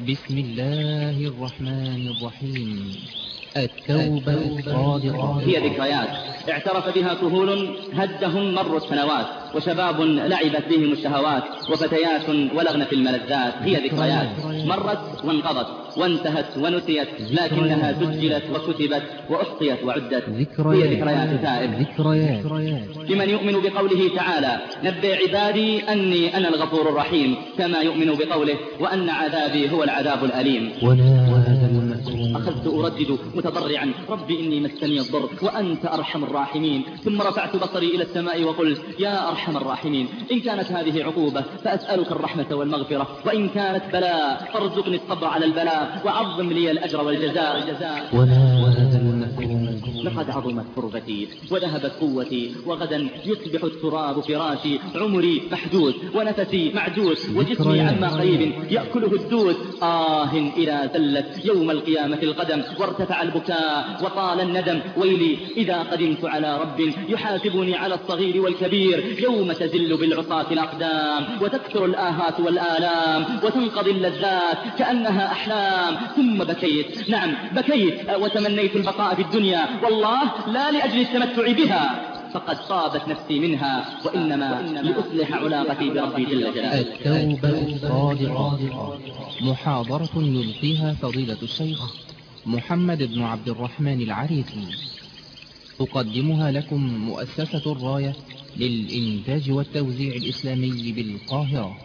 بسم الله الرحمن الرحيم. التوبة الصادقة. هي ذكريات. اعترف بها كهول هدهم مر السنوات وشباب لعبت بهم الشهوات وفتيات ولغن في الملذات. هي ذكريات. مرت وانقضت. وانتهت ونسيت لكنها سجلت وكتبت وأحصيت وعدت. هي ذكريات تائب ذكريات. لمن يؤمن بقوله تعالى نبئ عبادي أني أنا الغفور الرحيم كما يؤمن بقوله وأن عذابي هو العذاب الأليم. ونادى أخذت أردد متضرعا. رب إني مسني الضر وأنت أرحم الراحمين. ثم رفعت بصري إلى السماء وقلت يا أرحم الراحمين إن كانت هذه عقوبة فأسألك الرحمة والمغفرة وإن كانت بلاء فارزقني الصبر على البلاء وعظم لي الأجر والجزاء. المكروه لقد عظمت كربتي وذهبت قوتي وغدا يصبح التراب فراشي عمري محدود ونفسي معدود وجسمي عما قريب يأكله الدود. آه إذا زلت يوم القيامة القدم وارتفع البكاء وطال الندم. ويلي إذا قدمت على رب يحاسبني على الصغير والكبير يوم تزل بالعصاة الأقدام وتكثر الآهات والآلام وتنقضي اللذات كأنها أحلام. ثم بكيت. نعم بكيت. وتمنيت البقاء في الدنيا والله لا لأجل التمتع بها فقد طابت نفسي منها وإنما لأصلح علاقتي بربي جل جلاله. التوبة الصادقة. محاضرة يلقيها فضيلة الشيخ محمد بن عبد الرحمن العريفي. تقدمها لكم مؤسسة الراية للإنتاج والتوزيع الإسلامي بالقاهرة.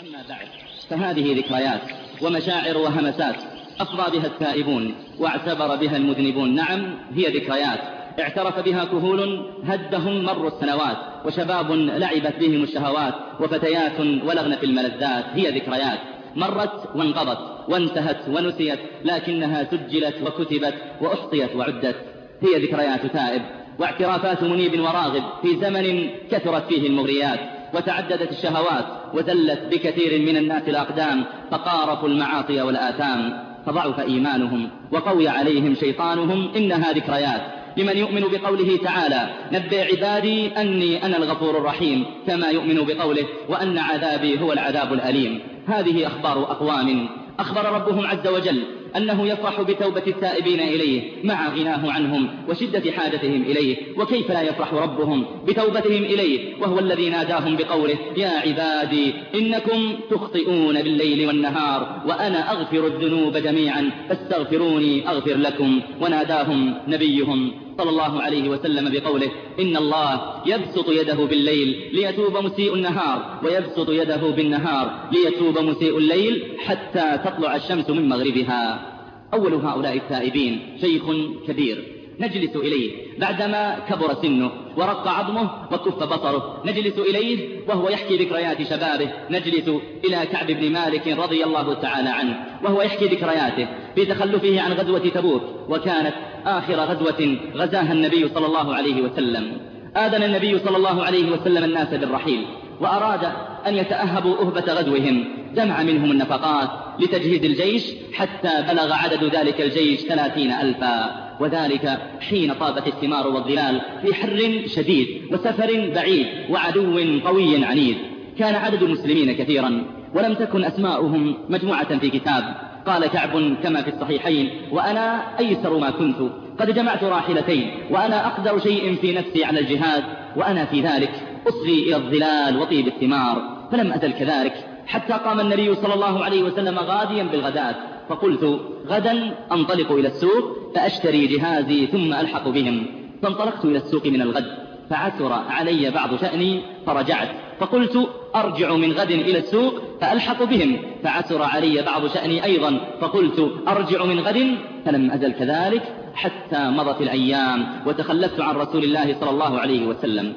أما بعد فهذه ذكريات ومشاعر وهمسات أفضى بها التائبون واعتبر بها المذنبون. نعم هي ذكريات. اعترف بها كهول هدهم مر السنوات وشباب لعبت بهم الشهوات وفتيات ولغن في الملذات. هي ذكريات. مرت وانقضت وانتهت ونسيت لكنها سجلت وكتبت وأحصيت وعدت. هي ذكريات تائب. واعترافات منيب وراغب في زمن كثرت فيه المغريات. وتعددت الشهوات وزلت بكثير من الناس الأقدام فقارفوا المعاصي والآثام. فضعف إيمانهم وقوي عليهم شيطانهم إنها ذكريات لمن يؤمن بقوله تعالى نبئ عبادي أني أنا الغفور الرحيم كما يؤمن بقوله وأن عذابي هو العذاب الأليم. هذه أخبار أقوام. أخبر ربهم عز وجل أنه يفرح بتوبة التائبين إليه مع غناه عنهم وشدة حاجتهم إليه. وكيف لا يفرح ربهم بتوبتهم إليه؟ وهو الذي ناداهم بقوله يا عبادي إنكم تخطئون بالليل والنهار وأنا أغفر الذنوب جميعا فاستغفروني أغفر لكم. وناداهم نبيهم صلى الله عليه وسلم بقوله إن الله يبسط يده بالليل ليتوب مسيء النهار ويبسط يده بالنهار ليتوب مسيء الليل حتى تطلع الشمس من مغربها. أول هؤلاء التائبين شيخ كبير. نجلس إليه. بعدما كبر سنه ورق عظمه وكف بصره نجلس إليه وهو يحكي ذكريات شبابه. نجلس إلى كعب بن مالك رضي الله تعالى عنه وهو يحكي ذكرياته في تخلفه عن غزوة تبوك وكانت آخر غزوة غزاها النبي صلى الله عليه وسلم. آذن النبي صلى الله عليه وسلم الناس بالرحيل وأراد أن يتأهبوا أهبة غزوهم. جمع منهم النفقات لتجهيز الجيش حتى بلغ عدد ذلك الجيش ثلاثين ألفا. وذلك حين طابت الثمار والظلال في حر شديد وسفر بعيد وعدو قوي عنيد. كان عدد المسلمين كثيرا ولم تكن أسماؤهم مجموعة في كتاب. قال كعب كما في الصحيحين وأنا أيسر ما كنت قد جمعت راحلتين وأنا أقدر شيء في نفسي على الجهاد وأنا في ذلك أصغي إلى الظلال وطيب الثمار فلم أزل كذلك حتى قام النبي صلى الله عليه وسلم غاديا بالغداة. فقلت غدا أنطلق إلى السوق فأشتري جهازي ثم ألحق بهم. فانطلقت إلى السوق من الغد فعثر علي بعض شأني فرجعت. فقلت أرجع من غد إلى السوق فألحق بهم. فعثر علي بعض شأني أيضا فقلت أرجع من غد. فلم أزل كذلك حتى مضت الأيام وتخلفت عن رسول الله صلى الله عليه وسلم.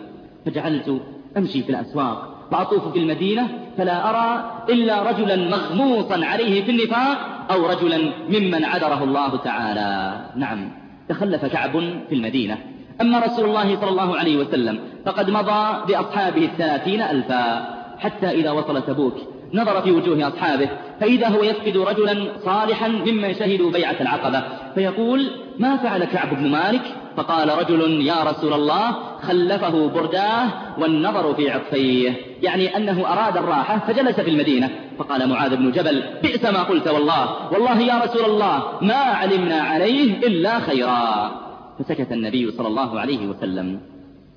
فجعلت أمشي في الأسواق فأطوف في المدينة فلا أرى إلا رجلا مغموصا عليه في النفاق أو رجلا ممن عذره الله تعالى. نعم تخلف كعب في المدينة. أما رسول الله صلى الله عليه وسلم فقد مضى بأصحابه الثلاثين ألفا. حتى إذا وصل تبوك نظر في وجوه أصحابه فإذا هو يفقد رجلا صالحا ممن شهدوا بيعة العقبة. فيقول ما فعل كعب بن مالك؟ فقال رجل يا رسول الله خلفه برداه والنظر في عطفيه. يعني أنه أراد الراحة فجلس في المدينة. فقال معاذ بن جبل بئس ما قلت والله والله يا رسول الله ما علمنا عليه إلا خيرا. فسكت النبي صلى الله عليه وسلم.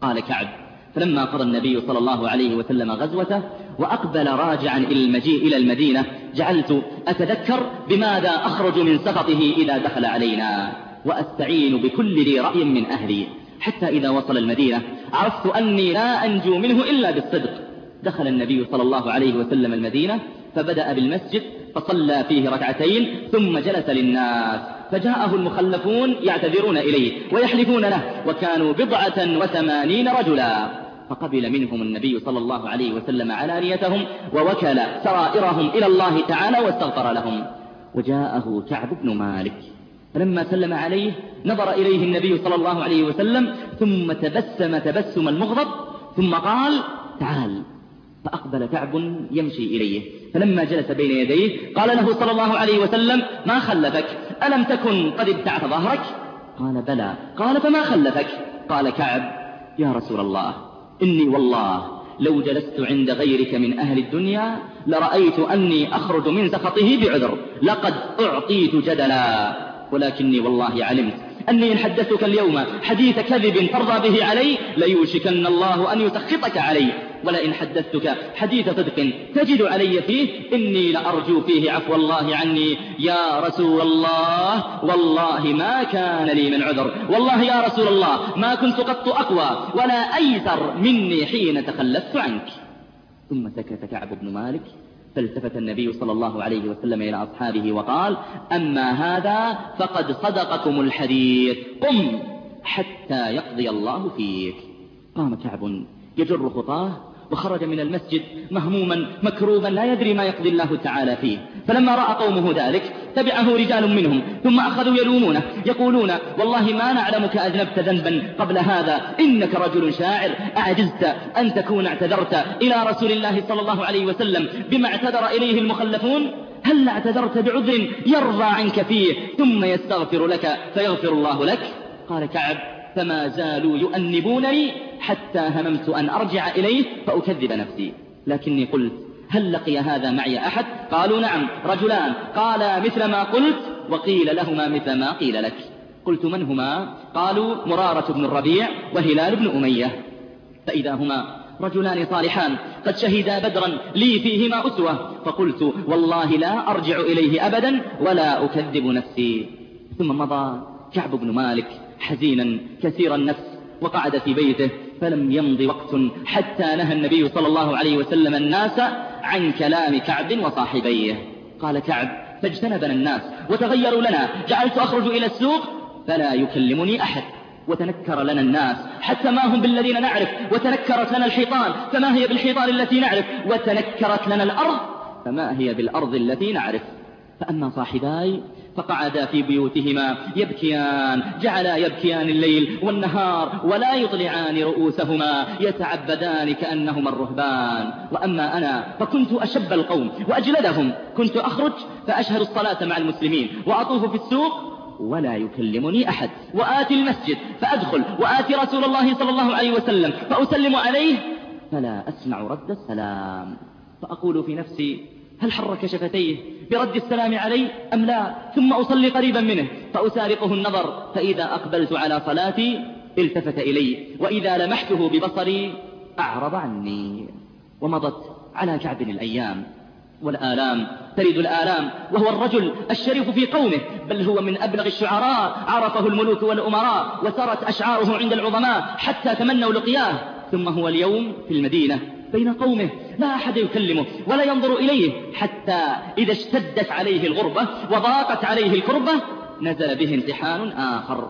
قال كعب فلما قضى النبي صلى الله عليه وسلم غزوته وأقبل راجعا إلى المجيء إلى المدينة جعلت أتذكر بماذا أخرج من سخطه إذا دخل علينا. وأستعين بكل ذي رأي من أهلي. حتى إذا وصل المدينة عرفت أني لا أنجو منه إلا بالصدق. دخل النبي صلى الله عليه وسلم المدينة فبدأ بالمسجد فصلى فيه ركعتين ثم جلس للناس. فجاءه المخلفون يعتذرون إليه ويحلفون له وكانوا بضعة وثمانين رجلا. فقبل منهم النبي صلى الله عليه وسلم علانيتهم ووكل سرائرهم إلى الله تعالى واستغفر لهم. وجاءه كعب بن مالك. فلما سلم عليه نظر إليه النبي صلى الله عليه وسلم ثم تبسم تبسم المغضب ثم قال تعال فأقبل كعب يمشي إليه. فلما جلس بين يديه قال له صلى الله عليه وسلم ما خلفك؟ ألم تكن قد ابتعت ظهرك؟ قال بلى. قال فما خلفك؟ قال كعب يا رسول الله إني والله لو جلست عند غيرك من أهل الدنيا لرأيت أني أخرج من سخطه بعذر لقد أعطيت جدلا. ولكني والله علمت أني إن حدثتك اليوم حديث كذب ترضى به علي ليوشكن الله أن يسخطك علي. ولئن حدثتك حديث صدق تجد علي فيه إني لأرجو فيه عفو الله عني. يا رسول الله والله ما كان لي من عذر. والله يا رسول الله ما كنت قط أقوى ولا أيسر مني حين تخلفت عنك. ثم سكت كعب بن مالك فالتفت النبي صلى الله عليه وسلم إلى أصحابه وقال أما هذا فقد صدقكم الحديث. قم حتى يقضي الله فيك. قام كعب يجر خطاه وخرج من المسجد مهموما مكروبا لا يدري ما يقضي الله تعالى فيه. فلما رأى قومه ذلك تبعه رجال منهم ثم أخذوا يلومونه يقولون والله ما نعلمك أذنبت ذنبا قبل هذا إنك رجل شاعر أعجزت أن تكون اعتذرت إلى رسول الله صلى الله عليه وسلم بما اعتذر إليه المخلفون؟ هل اعتذرت بعذر يرضى عنك فيه ثم يستغفر لك فيغفر الله لك؟ قال كعب فما زالوا يؤنبونني حتى هممت أن أرجع إليه فأكذب نفسي. لكني قلت هل لقي هذا معي أحد؟ قالوا نعم رجلان. قالا مثل ما قلت. وقيل لهما مثل ما قيل لك. قلت من هما؟ قالوا مرارة بن الربيع وهلال بن أمية. فإذا هما رجلان صالحان قد شهدا بدرا لي فيهما أسوة. فقلت والله لا أرجع إليه أبدا ولا أكذب نفسي. ثم مضى كعب بن مالك حزينا كثير النفس وقعد في بيته فلم يمض وقت حتى نهى النبي صلى الله عليه وسلم الناس عن كلام كعب وصاحبيه. قال كعب فاجتنبنا الناس وتغيروا لنا جعلت أخرج إلى السوق فلا يكلمني أحد. وتنكر لنا الناس حتى ما هم بالذين نعرف وتنكرت لنا الحيطان فما هي بالحيطان التي نعرف؟ وتنكرت لنا الأرض فما هي بالأرض التي نعرف؟ فأما صاحباي فقعدا في بيوتهما يبكيان جعلا يبكيان الليل والنهار ولا يطلعان رؤوسهما يتعبدان كأنهما الرهبان. وأما أنا فكنت أشب القوم وأجلدهم. كنت أخرج فأشهد الصلاة مع المسلمين وأطوف في السوق ولا يكلمني أحد. وآتي المسجد فأدخل وآتي رسول الله صلى الله عليه وسلم فأسلم عليه فلا أسمع رد السلام. فأقول في نفسي هل حرك شفتيه برد السلام علي أم لا؟ ثم أصلي قريبا منه فأسارقه النظر فإذا أقبلت على صلاتي التفت إلي وإذا لمحته ببصري أعرض عني. ومضت على كعب الأيام والآلام ترد الآلام وهو الرجل الشريف في قومه بل هو من أبلغ الشعراء عرفه الملوك والأمراء وسرت أشعاره عند العظماء حتى تمنوا لقياه ثم هو اليوم في المدينة. بين قومه. لا أحد يكلمه ولا ينظر إليه حتى إذا اشتدت عليه الغربة وضاقت عليه الكربة نزل به امتحان آخر.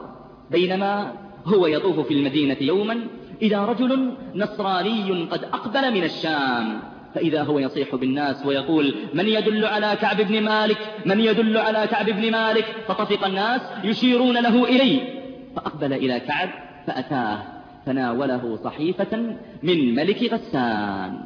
بينما هو يطوف في المدينة يوما إذا رجل نصراني قد أقبل من الشام. فإذا هو يصيح بالناس ويقول من يدل على كعب بن مالك؟ من يدل على كعب بن مالك؟ فطفق الناس يشيرون له إليه فأقبل إلى كعب فأتاه. فناوله صحيفة من ملك غسان.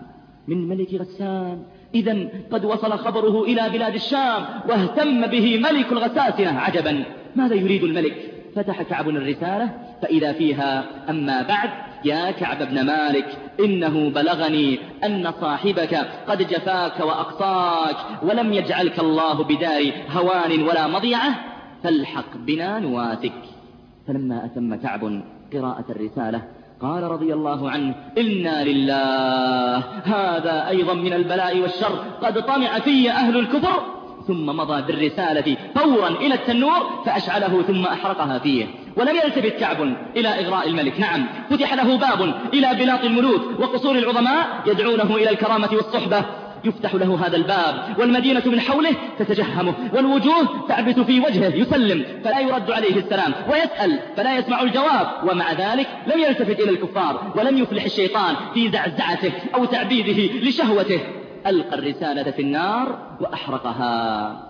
من ملك غسان. إذا قد وصل خبره إلى بلاد الشام واهتم به ملك الغساسنة عجبا. ماذا يريد الملك؟ فتح كعب الرسالة فإذا فيها أما بعد يا كعب بن مالك إنه بلغني أن صاحبك قد جفاك وأقصاك ولم يجعلك الله بدار هوان ولا مضيعة فالحق بنا نواسك فلما أتم كعب قراءة الرسالة. قال رضي الله عنه إنا لله هذا أيضا من البلاء والشر قد طمع في أهل الكفر. ثم مضى بالرسالة فورا إلى التنور فأشعله ثم أحرقها فيه. ولم يلتفت كعب إلى إغراء الملك. نعم فتح له باب إلى بلاط الملوك وقصور العظماء يدعونه إلى الكرامة والصحبة. يفتح له هذا الباب والمدينة من حوله تتجهمه والوجوه تعبث في وجهه يسلم فلا يرد عليه السلام ويسأل فلا يسمع الجواب ومع ذلك لم يلتفت إلى الكفار ولم يفلح الشيطان في زعزعته أو تعبيده لشهوته. ألقى الرسالة في النار وأحرقها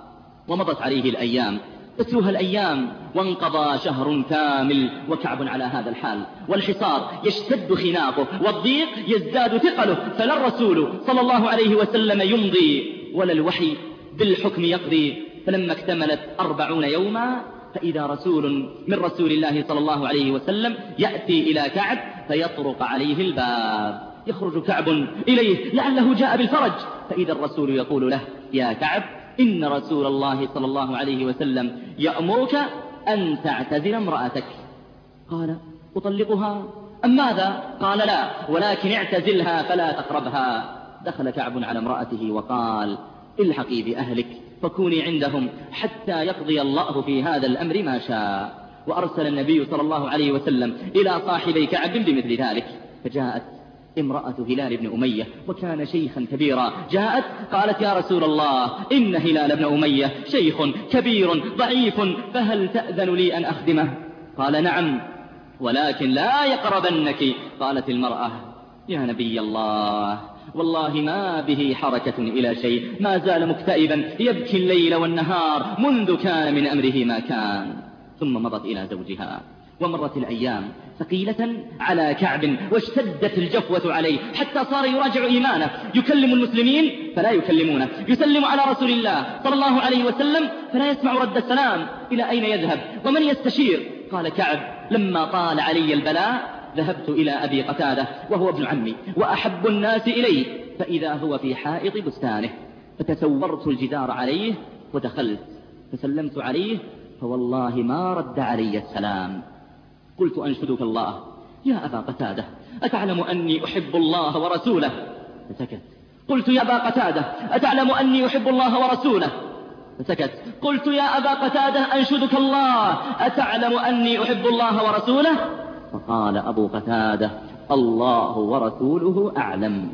ومضت عليه الأيام. تتلوها الأيام وانقضى شهر كامل وكعب على هذا الحال. والحصار يشتد خناقه والضيق يزداد ثقله. فلا الرسول صلى الله عليه وسلم يمضي ولا الوحي بالحكم يقضي. فلما اكتملت أربعون يوما فإذا رسول من رسول الله صلى الله عليه وسلم يأتي إلى كعب فيطرق عليه الباب. يخرج كعب إليه لعله جاء بالفرج. فإذا الرسول يقول له يا كعب إن رسول الله صلى الله عليه وسلم يأمرك أن تعتزل امرأتك. قال أطلقها. أم ماذا؟ قال لا ولكن اعتزلها فلا تقربها. دخل كعب على امرأته وقال الحقي بأهلك فكوني عندهم حتى يقضي الله في هذا الأمر ما شاء. وأرسل النبي صلى الله عليه وسلم إلى صاحبي كعب بمثل ذلك. فجاءت امرأة هلال بن أمية وكان شيخا كبيرا. جاءت قالت يا رسول الله إن هلال بن أمية شيخ كبير ضعيف فهل تأذن لي أن أخدمه؟ قال نعم ولكن لا يقربنك. قالت المرأة يا نبي الله والله ما به حركة إلى شيء ما زال مكتئبا يبكي الليل والنهار منذ كان من أمره ما كان. ثم مضت إلى زوجها. ومرت الأيام ثقيلة على كعب واشتدت الجفوة عليه حتى صار يراجع إيمانه. يكلم المسلمين فلا يكلمونه. يسلم على رسول الله صلى الله عليه وسلم فلا يسمع رد السلام. إلى أين يذهب؟ ومن يستشير؟ قال كعب لما طال علي البلاء ذهبت إلى أبي قتادة وهو ابن عمي وأحب الناس إلي فإذا هو في حائط بستانه فتسورت الجدار عليه ودخلت. فسلمت عليه فوالله ما رد علي السلام. قلت أنشدك الله. يا أبا قتادة أتعلم أني أحب الله ورسوله؟ فسكت. قلت يا أبا قتادة أتعلم أني أحب الله ورسوله؟ فسكت. قلت يا أبا قتادة أنشدك الله. أتعلم أني أحب الله ورسوله؟ فقال أبو قتادة الله ورسوله أعلم.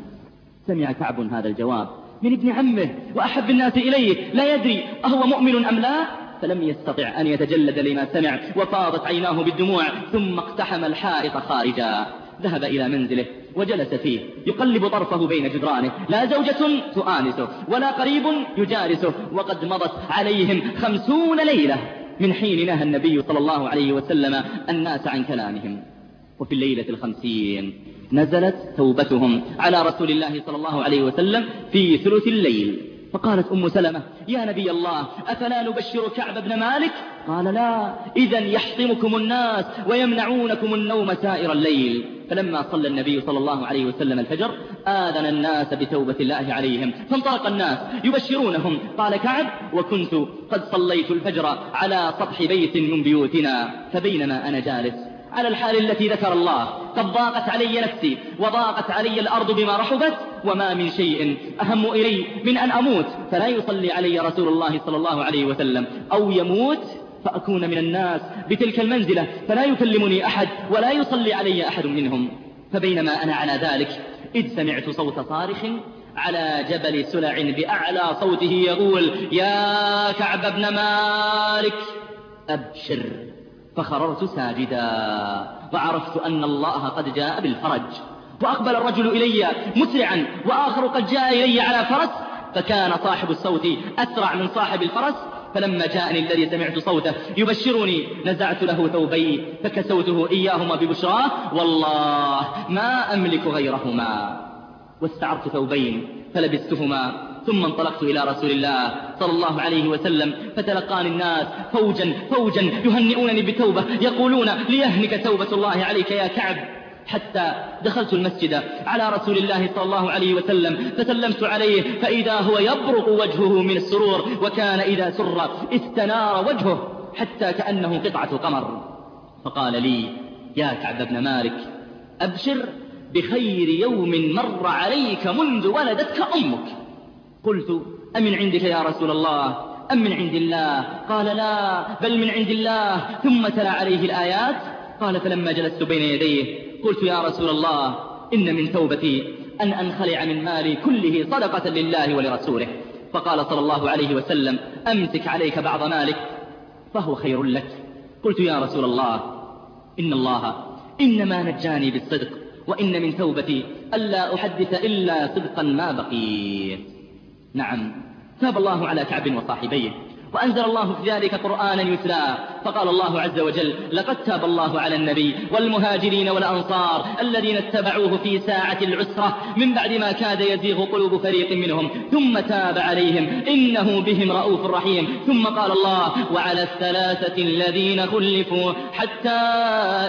سمع كعب هذا الجواب من ابن عمه وأحب الناس إليه. لا يدري أهو مؤمن أم لا؟ فلم يستطع أن يتجلد لما سمع وفاضت عيناه بالدموع ثم اقتحم الحائط خارجا. ذهب إلى منزله وجلس فيه يقلب طرفه بين جدرانه. لا زوجة تؤانسه ولا قريب يجالسه. وقد مضت عليهم خمسون ليلة. من حين نهى النبي صلى الله عليه وسلم الناس عن كلامهم. وفي الليلة الخمسين نزلت توبتهم على رسول الله صلى الله عليه وسلم في ثلث الليل. فقالت أم سلمة يا نبي الله أفلا نبشر كعب بن مالك؟ قال لا إذا يحطمكم الناس ويمنعونكم النوم سائر الليل. فلما صلى النبي صلى الله عليه وسلم الفجر آذن الناس بتوبة الله عليهم فانطلق الناس يبشرونهم. قال كعب وكنت قد صليت الفجر على سطح بيت من بيوتنا فبينما أنا جالس على الحال التي ذكر الله. قد ضاقت علي نفسي وضاقت علي الأرض بما رحبت وما من شيء أهم إلي من أن أموت. فلا يصلي علي رسول الله صلى الله عليه وسلم. أو يموت فأكون من الناس بتلك المنزلة. فلا يكلمني أحد ولا يصلي علي أحد منهم. فبينما أنا على ذلك إذ سمعت صوت صارخ على جبل سلع بأعلى صوته يقول يا كعب بن مالك أبشر. فخررت ساجدا وعرفت أن الله قد جاء بالفرج. وأقبل الرجل إلي مسرعا وآخر قد جاء إلي على فرس فكان صاحب الصوت أسرع من صاحب الفرس فلما جاءني الذي سمعت صوته يبشرني نزعت له ثوبي فكسوته إياهما ببشراه والله ما أملك غيرهما. واستعرت ثوبين فلبستهما. ثم انطلقت إلى رسول الله صلى الله عليه وسلم فتلقاني الناس فوجا فوجا يهنئونني بتوبة يقولون ليهنك توبة الله عليك يا كعب. حتى دخلت المسجد على رسول الله صلى الله عليه وسلم فسلمت عليه فإذا هو يبرق وجهه من السرور وكان إذا سر استنار وجهه حتى كأنه قطعة قمر. فقال لي يا كعب بن مالك أبشر بخير يوم مر عليك منذ ولدتك أمك. قلت أمن عندك يا رسول الله؟ أم من عند الله؟ قال لا بل من عند الله. ثم تلا عليه الآيات. قال فلما جلست بين يديه قلت يا رسول الله إن من توبتي أن أنخلع من مالي كله صدقة لله ولرسوله. فقال صلى الله عليه وسلم أمسك عليك بعض مالك فهو خير لك. قلت يا رسول الله إن الله إنما نجاني بالصدق وإن من توبتي ألا أحدث إلا صدقا ما بقي. نعم. تاب الله على كعب وصاحبيه. وأنزل الله في ذلك قرآنا يتلى. فقال الله عز وجل لقد تاب الله على النبي والمهاجرين والأنصار الذين اتبعوه في ساعة العسرة من بعد ما كاد يزيغ قلوب فريق منهم. ثم تاب عليهم. إنه بهم رؤوف رحيم. ثم قال الله وعلى الثلاثة الذين خلفوا حتى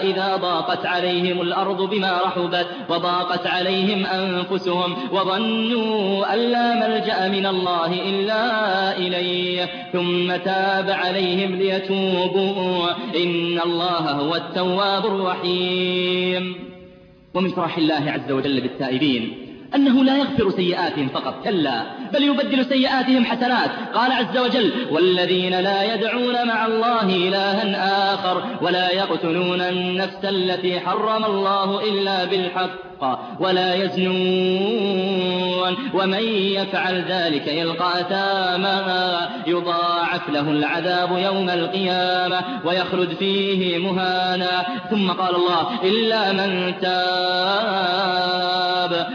إذا ضاقت عليهم الأرض بما رحبت وضاقت عليهم أنفسهم وظنوا أن لا ملجأ من الله إلا إليه. ثم تاب عليهم ليتوبوا إن الله هو التواب الرحيم. ومن فرح الله عز وجل بالتائبين أنه لا يغفر سيئاتهم فقط كلا بل يبدل سيئاتهم حسنات. قال عز وجل والذين لا يدعون مع الله إلها آخر ولا يقتلون النفس التي حرم الله إلا بالحق. ولا يزنون ومن يفعل ذلك يلقى أثاما يضاعف له العذاب يوم القيامة ويخلد فيه مهانا ثم قال الله إلا من تاب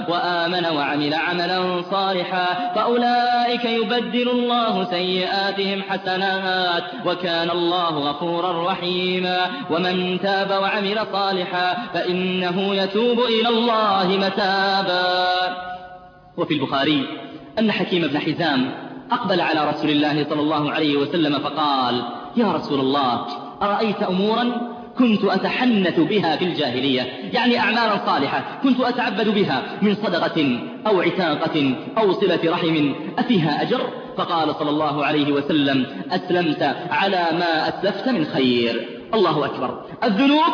وآمن وعمل عملا صالحا فأولئك يبدل الله سيئاتهم حسنات وكان الله غفورا رحيما ومن تاب وعمل صالحا فإنه يتوب إلى الله متابا. وفي البخاري أن حكيم بن حزام أقبل على رسول الله صلى الله عليه وسلم فقال يا رسول الله أرأيت أمورا كنت أتحنث بها في الجاهلية. يعني أعمالا صالحة كنت أتعبد بها من صدقة أو عتاقة أو صلة رحم. أفيها أجر؟ فقال صلى الله عليه وسلم أسلمت على ما أسلفت من خير. الله أكبر. الذنوب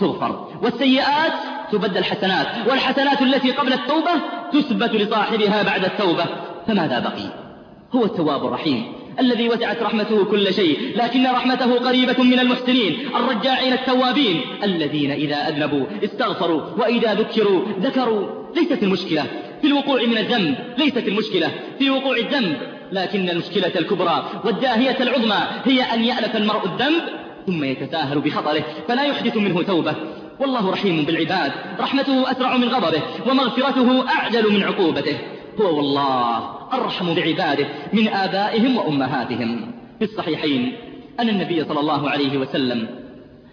تغفر والسيئات تبدل حسنات والحسنات التي قبل التوبة تثبت لصاحبها بعد التوبة. فماذا بقي؟ هو التواب الرحيم الذي وسعت رحمته كل شيء لكن رحمته قريبة من المحسنين الرجاعين التوابين الذين إذا أذنبوا استغفروا وإذا ذكروا ذكروا. ليست المشكلة في الوقوع من الذنب ليست المشكلة في وقوع الذنب لكن المشكلة الكبرى والداهية العظمى هي أن يألف المرء الذنب ثم يتساهل بخطره فلا يحدث منه توبة. والله رحيم بالعباد. رحمته أسرع من غضبه ومغفرته أعجل من عقوبته. هو والله أرحم بعباده من آبائهم وأمهاتهم. في الصحيحين أن النبي صلى الله عليه وسلم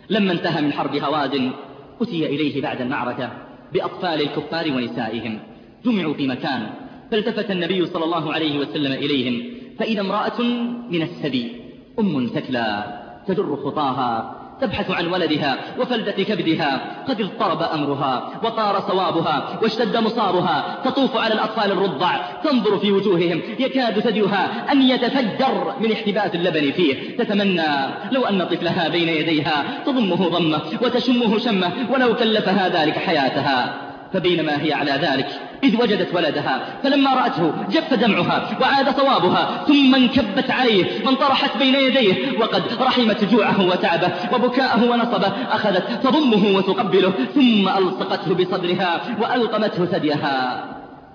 لما انتهى من حرب هوازن أتي إليه بعد المعركة بأطفال الكفار ونسائهم. جمعوا في مكان فالتفت النبي صلى الله عليه وسلم إليهم فإذا امرأة من السبي أم ثكلى تجر خطاها تبحث عن ولدها وفلدة كبدها قد اضطرب أمرها وطار صوابها واشتد مصابها تطوف على الأطفال الرضع تنظر في وجوههم يكاد ثديها أن يتفجر من احتباس اللبن فيه. تتمنى لو أن طفلها بين يديها تضمه ضمه وتشمه شمه ولو كلفها ذلك حياتها. فبينما هي على ذلك. إذ وجدت ولدها فلما رأته جف دمعها وعاد صوابها ثم انكبت عليه فانطرحت بين يديه وقد رحمت جوعه وتعبه وبكاءه ونصبه أخذت تضمه وتقبله ثم ألصقته بصدرها وألقمته ثديها.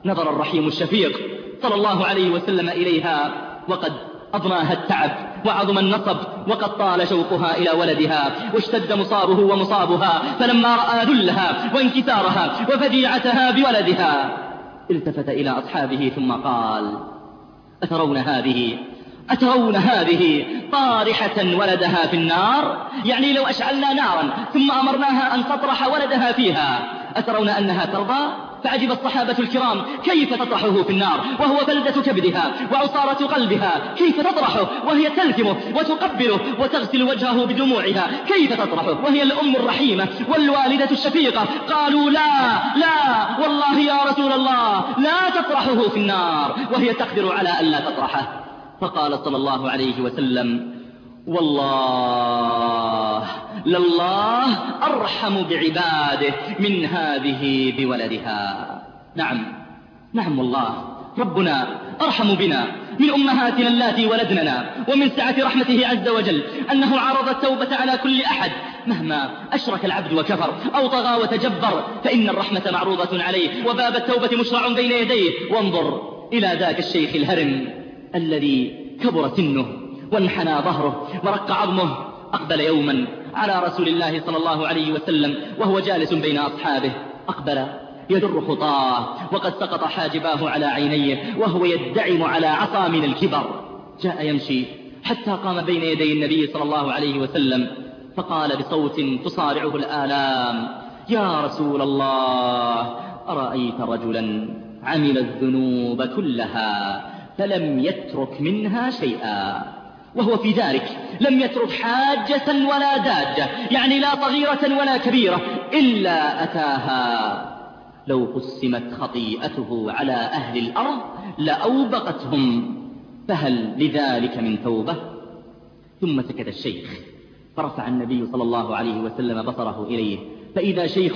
نظر الرحيم الشفيق صلى الله عليه وسلم إليها وقد أضناها التعب وعظم النصب وقد طال شوقها إلى ولدها واشتد مصابه ومصابها فلما رأى ذلها وانكسارها وفجيعتها بولدها التفت إلى أصحابه ثم قال أترون هذه؟ أترون هذه طارحة ولدها في النار؟ يعني لو أشعلنا نارا ثم أمرناها أن تطرح ولدها فيها أترون أنها ترضى؟ فعجب الصحابة الكرام كيف تطرحه في النار؟ وهو بلدة كبدها وعصارة قلبها كيف تطرحه؟ وهي تلثمه وتقبله وتغسل وجهه بدموعها كيف تطرحه؟ وهي الأم الرحيمة والوالدة الشفيقة. قالوا لا لا والله يا رسول الله لا تطرحه في النار. وهي تقدر على أن لا تطرحه. فقال صلى الله عليه وسلم والله لله أرحم بعباده من هذه بولدها. نعم نعم والله. ربنا أرحم بنا من أمهاتنا اللاتي ولدننا ومن سعة رحمته عز وجل أنه عرض التوبة على كل أحد. مهما أشرك العبد وكفر أو طغى وتجبر فإن الرحمة معروضة عليه وباب التوبة مشرع بين يديه. وانظر إلى ذاك الشيخ الهرم الذي كبر سنه. وانحنى ظهره ورق عظمه. أقبل يوما على رسول الله صلى الله عليه وسلم وهو جالس بين أصحابه. أقبل يدر خطاه وقد سقط حاجباه على عينيه وهو يدعم على عصا من الكبر. جاء يمشي حتى قام بين يدي النبي صلى الله عليه وسلم فقال بصوت تصارعه الآلام يا رسول الله أرأيت رجلا عمل الذنوب كلها فلم يترك منها شيئا. وهو في ذلك لم يترك حاجة ولا داجة يعني لا صغيرة ولا كبيرة إلا أتاها. لو قسمت خطيئته على أهل الأرض لأوبقتهم فهل لذلك من توبة؟ ثم سكت الشيخ فرفع النبي صلى الله عليه وسلم بصره إليه فإذا شيخ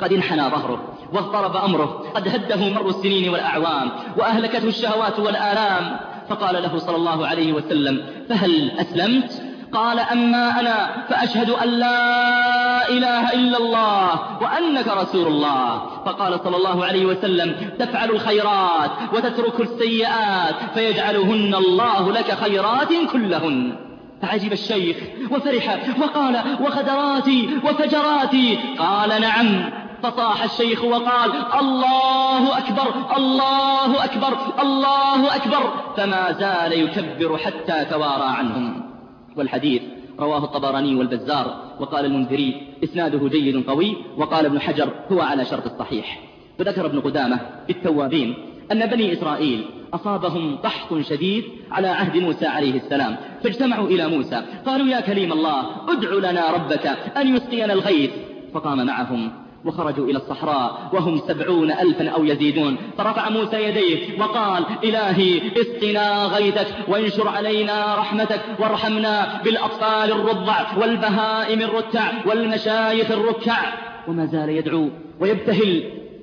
قد انحنى ظهره واضطرب أمره قد هده مر السنين والأعوام وأهلكته الشهوات والآلام فقال له صلى الله عليه وسلم فهل أسلمت؟ قال أما أنا فأشهد أن لا إله إلا الله وأنك رسول الله. فقال صلى الله عليه وسلم تفعل الخيرات وتترك السيئات فيجعلهن الله لك خيرات كلهن. فعجب الشيخ وفرح وقال وخدراتي وفجراتي. قال نعم. فصاح الشيخ وقال الله أكبر الله أكبر الله أكبر. فما زال يكبر حتى توارى عنهم. والحديث رواه الطبراني والبزار وقال المنذري إسناده جيد قوي وقال ابن حجر هو على شرط الصحيح. وذكر ابن قدامة بالتوابين أن بني إسرائيل أصابهم قحط شديد على عهد موسى عليه السلام فاجتمعوا إلى موسى قالوا يا كريم الله ادع لنا ربك أن يسقينا الغيث. فقام معهم وخرجوا إلى الصحراء وهم سبعون ألفا أو يزيدون. فرفع موسى يديه وقال إلهي اسقنا غيثك وانشر علينا رحمتك وارحمنا بالأطفال الرضع والبهائم الرتع والمشايخ الركع. وما زال يدعو ويبتهل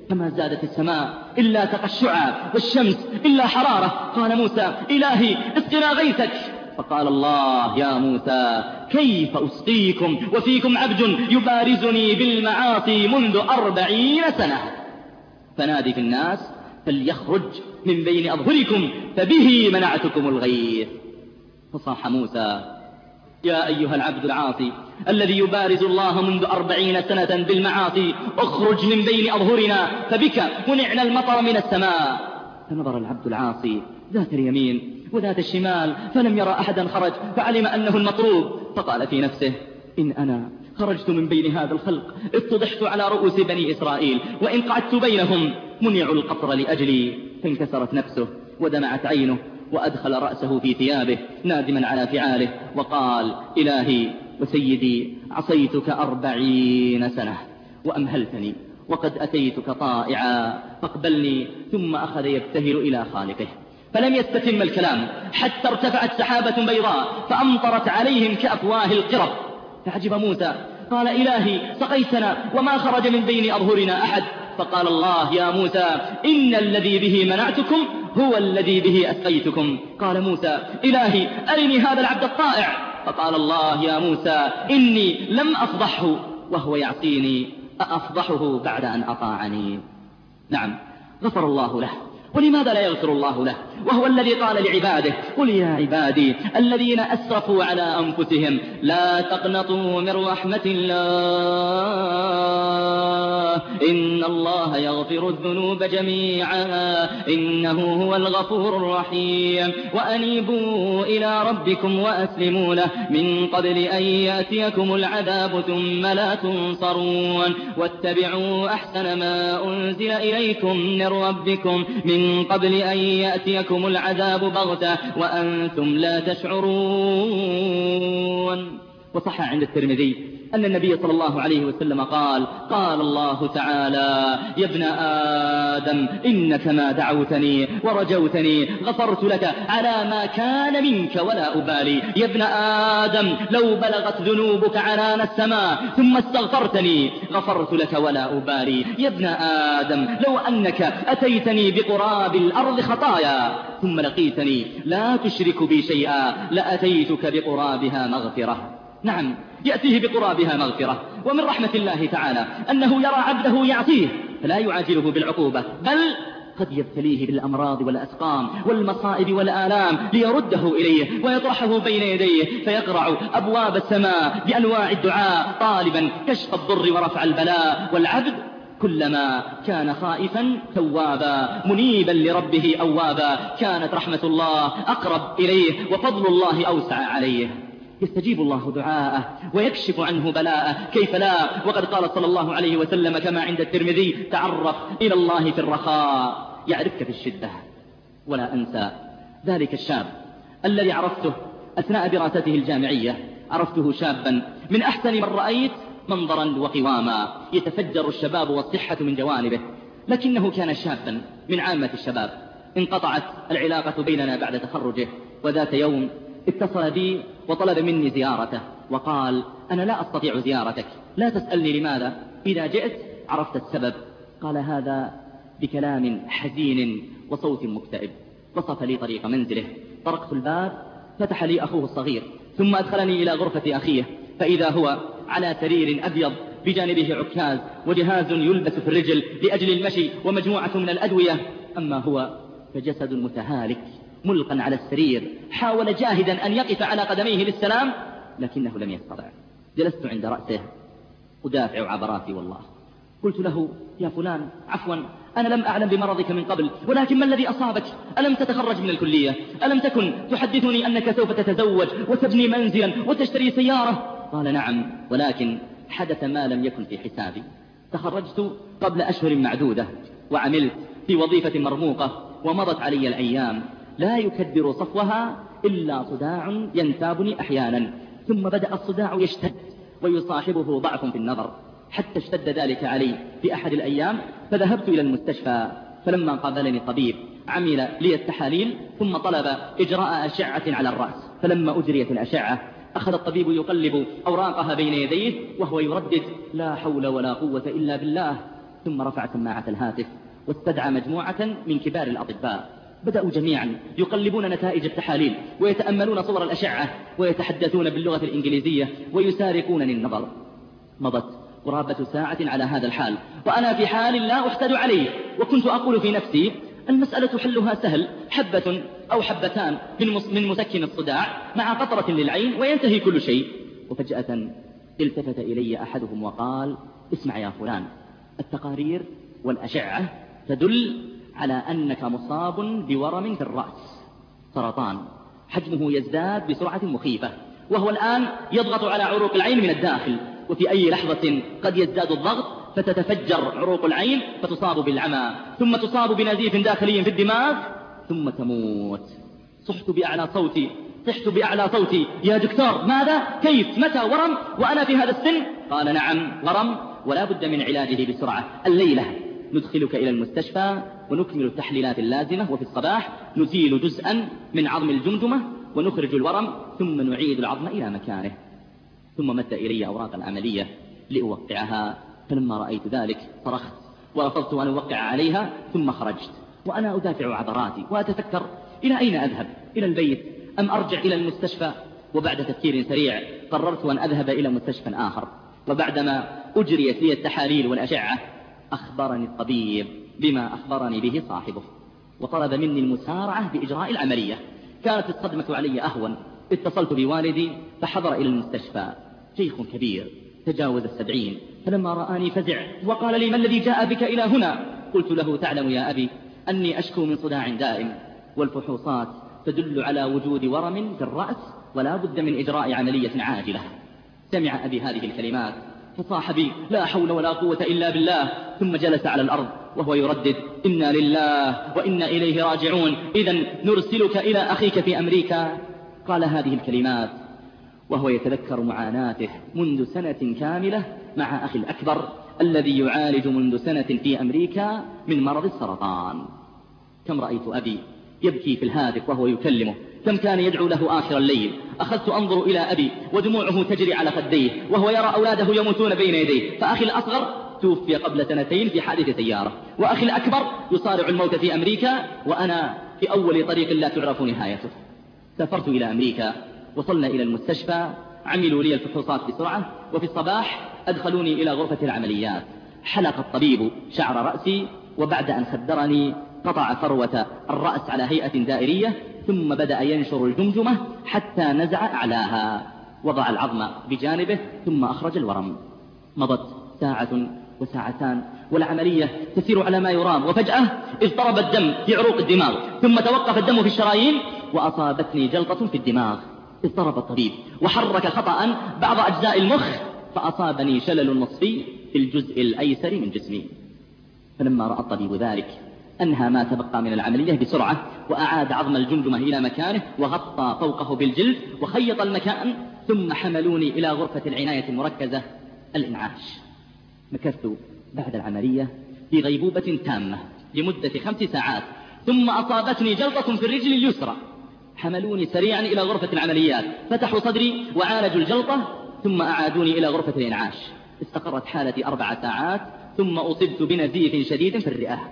فما زادت السماء إلا تقشعا والشمس إلا حرارة. قال موسى إلهي اسقنا غيثك. فقال الله يا موسى كيف أسقيكم؟ وفيكم عبد يبارزني بالمعاصي منذ أربعين سنة. فنادي في الناس فليخرج من بين أظهركم فبه منعتكم الغيث فصاح موسى يا أيها العبد العاصي الذي يبارز الله منذ أربعين سنة بالمعاصي اخرج من بين أظهرنا فبك منعنا المطر من السماء. فنظر العبد العاصي ذات اليمين وذات الشمال فلم يرى أحدا خرج فعلم أنه المطلوب. فقال في نفسه إن أنا خرجت من بين هذا الخلق اتضحت على رؤوس بني إسرائيل وإن قعدت بينهم منعوا القطر لأجلي. فانكسرت نفسه ودمعت عينه وأدخل رأسه في ثيابه نادما على فعاله وقال إلهي وسيدي عصيتك أربعين سنة وأمهلتني وقد أتيتك طائعا فاقبلني ثم أخذ يبتهل إلى خالقه. فلم يستتم الكلام حتى ارتفعت سحابة بيضاء فأمطرت عليهم كأفواه القرب. فعجب موسى قال إلهي سقيتنا وما خرج من بين أظهرنا أحد. فقال الله يا موسى إن الذي به منعتكم هو الذي به أسقيتكم. قال موسى إلهي أرني هذا العبد الطائع. فقال الله يا موسى إني لم أفضحه وهو يعصيني أأفضحه بعد أن أطاعني. نعم غفر الله له. ولماذا لا يغفر الله له؟ وهو الذي قال لعباده قل يا عبادي الذين أسرفوا على أنفسهم لا تقنطوا من رحمة الله إن الله يغفر الذنوب جميعا إنه هو الغفور الرحيم وأنيبوا إلى ربكم وأسلموا له من قبل أن يأتيكم العذاب ثم لا تنصرون واتبعوا أحسن ما أنزل إليكم من ربكم من قبل أن يأتيكم العذاب بغتة وأنتم لا تشعرون. وصح عند الترمذي. أن النبي صلى الله عليه وسلم قال قال الله تعالى يا ابن آدم إنك ما دعوتني ورجوتني غفرت لك على ما كان منك ولا أبالي. يا ابن آدم لو بلغت ذنوبك عنان السماء ثم استغفرتني غفرت لك ولا أبالي. يا ابن آدم لو أنك أتيتني بقراب الأرض خطايا ثم لقيتني لا تشرك بي شيئا لأتيتك بقرابها مغفرة. نعم يأتيه بقرابها مغفرة. ومن رحمة الله تعالى أنه يرى عبده يعطيه فلا يعاجله بالعقوبة بل قد يبتليه بالأمراض والأسقام والمصائب والآلام ليرده إليه ويطرحه بين يديه فيقرع أبواب السماء بأنواع الدعاء طالبا كشف الضر ورفع البلاء. والعبد كلما كان خائفا توابا منيبا لربه أوابا. كانت رحمة الله أقرب إليه وفضل الله أوسع عليه. يستجيب الله دعاءه ويكشف عنه بلاءه. كيف لا؟ وقد قال صلى الله عليه وسلم كما عند الترمذي تعرف إلى الله في الرخاء. يعرفك في الشدة. ولا أنسى ذلك الشاب الذي عرفته أثناء دراسته الجامعية. عرفته شابا. من أحسن من رأيت منظرا وقواما. يتفجر الشباب والصحة من جوانبه. لكنه كان شابا من عامة الشباب. انقطعت العلاقة بيننا بعد تخرجه. وذات يوم اتصل بي وطلب مني زيارته وقال أنا لا أستطيع زيارتك لا تسألني لماذا إذا جئت عرفت السبب. قال هذا بكلام حزين وصوت مكتئب وصف لي طريق منزله طرقت الباب فتح لي أخوه الصغير ثم أدخلني إلى غرفة أخيه فإذا هو على سرير أبيض بجانبه عكاز وجهاز يلبس في الرجل لأجل المشي ومجموعة من الأدوية أما هو فجسد متهالك. ملقا على السرير. حاول جاهدا أن يقف على قدميه للسلام لكنه لم يستطع. جلست عند رأسه. أدافع عبراتي والله. قلت له يا فلان عفوا أنا لم أعلم بمرضك من قبل ولكن ما الذي أصابك؟ ألم تتخرج من الكلية؟ ألم تكن تحدثني أنك سوف تتزوج وتبني منزلا وتشتري سيارة؟ قال نعم ولكن حدث ما لم يكن في حسابي. تخرجت قبل أشهر معدودة وعملت في وظيفة مرموقة ومضت علي الأيام. لا يكدر صفوها إلا صداع ينتابني أحيانا ثم بدأ الصداع يشتد ويصاحبه ضعف في النظر. حتى اشتد ذلك علي في أحد الأيام فذهبت إلى المستشفى فلما قابلني الطبيب عمل لي التحاليل ثم طلب إجراء أشعة على الرأس. فلما أجريت الأشعة أخذ الطبيب يقلب أوراقها بين يديه وهو يردد لا حول ولا قوة إلا بالله. ثم رفع سماعة الهاتف واستدعى مجموعة من كبار الأطباء. بدأوا جميعا يقلبون نتائج التحاليل ويتأملون صور الأشعة ويتحدثون باللغة الإنجليزية ويسارقونني النظر مضت قرابة ساعة على هذا الحال وأنا في حال لا أحتد عليه وكنت أقول في نفسي المسألة حلها سهل حبة أو حبتان من مسكن الصداع مع قطرة للعين وينتهي كل شيء. وفجأة التفت إلي أحدهم وقال اسمع يا فلان التقارير والأشعة تدل على أنك مصاب بورم في الرأس. سرطان. حجمه يزداد بسرعة مخيفة. وهو الآن يضغط على عروق العين من الداخل. وفي أي لحظة قد يزداد الضغط فتتفجر عروق العين فتصاب بالعمى. ثم تصاب بنزيف داخلي في الدماغ ثم تموت. صحت بأعلى صوتي صحت بأعلى صوتي يا دكتور ماذا؟ كيف؟ متى ورم؟ وأنا في هذا السن؟ قال نعم ورم. ولا بد من علاجه بسرعة. الليلة. ندخلك إلى المستشفى. ونكمل التحليلات اللازمة وفي الصباح نزيل جزءا من عظم الجمجمة ونخرج الورم ثم نعيد العظم إلى مكانه. ثم مد إلي أوراق العملية لأوقعها. فلما رأيت ذلك صرخت ورفضت أن أوقع عليها ثم خرجت. وأنا أدافع عبراتي وأتفكر إلى أين أذهب؟ إلى البيت أم أرجع إلى المستشفى؟ وبعد تفكير سريع قررت أن أذهب إلى مستشفى آخر. وبعدما أجريت لي التحاليل والأشعة أخبرني الطبيب بما أخبرني به صاحبه وطلب مني المسارعة بإجراء العملية. كانت الصدمة علي أهون. اتصلت بوالدي فحضر إلى المستشفى. شيخ كبير تجاوز السبعين. فلما رآني فزع وقال لي ما الذي جاء بك إلى هنا؟ قلت له تعلم يا أبي أني أشكو من صداع دائم. والفحوصات تدل على وجود ورم في الرأس ولا بد من إجراء عملية عاجلة. سمع أبي هذه الكلمات. فصاح بي لا حول ولا قوة إلا بالله. ثم جلس على الأرض وهو يردد إنا لله وإنا إليه راجعون. إذا نرسلك إلى أخيك في أمريكا. قال هذه الكلمات وهو يتذكر معاناته منذ سنة كاملة مع أخي الأكبر الذي يعالج منذ سنة في أمريكا من مرض السرطان. كم رأيت أبي يبكي في الهاتف وهو يكلمه. كم كان يدعو له آخر الليل. أخذت أنظر إلى أبي ودموعه تجري على خديه وهو يرى أولاده يموتون بين يديه. فأخي الأصغر توفي قبل سنتين في حادث سيارة. وأخي الأكبر يصارع الموت في أمريكا وأنا في أول طريق لا تعرف نهايته. سافرت إلى أمريكا وصلنا إلى المستشفى عملوا لي الفحوصات بسرعة وفي الصباح أدخلوني إلى غرفة العمليات. حلق الطبيب شعر رأسي وبعد أن خدرني قطع فروة الرأس على هيئة دائرية ثم بدأ ينشر الجمجمة حتى نزع أعلاها. وضع العظم بجانبه ثم أخرج الورم. مضت ساعة وساعتان والعملية تسير على ما يرام. وفجأة اضطرب الدم في عروق الدماغ ثم توقف الدم في الشرايين وأصابتني جلطة في الدماغ. اضطرب الطبيب وحرك خطأ بعض أجزاء المخ فأصابني شلل نصفي في الجزء الأيسر من جسمي. فلما رأى الطبيب ذلك أنهى ما تبقى من العملية بسرعة وأعاد عظم الجمجمة إلى مكانه وغطى فوقه بالجلد وخيط المكان ثم حملوني إلى غرفة العناية المركزة الإنعاش. مكثت بعد العملية في غيبوبة تامة لمدة خمس ساعات ثم أصابتني جلطة في الرجل اليسرى. حملوني سريعا إلى غرفة العمليات فتحوا صدري وعالجوا الجلطة ثم أعادوني إلى غرفة الإنعاش. استقرت حالتي أربع ساعات ثم أصبت بنزيف شديد في الرئة.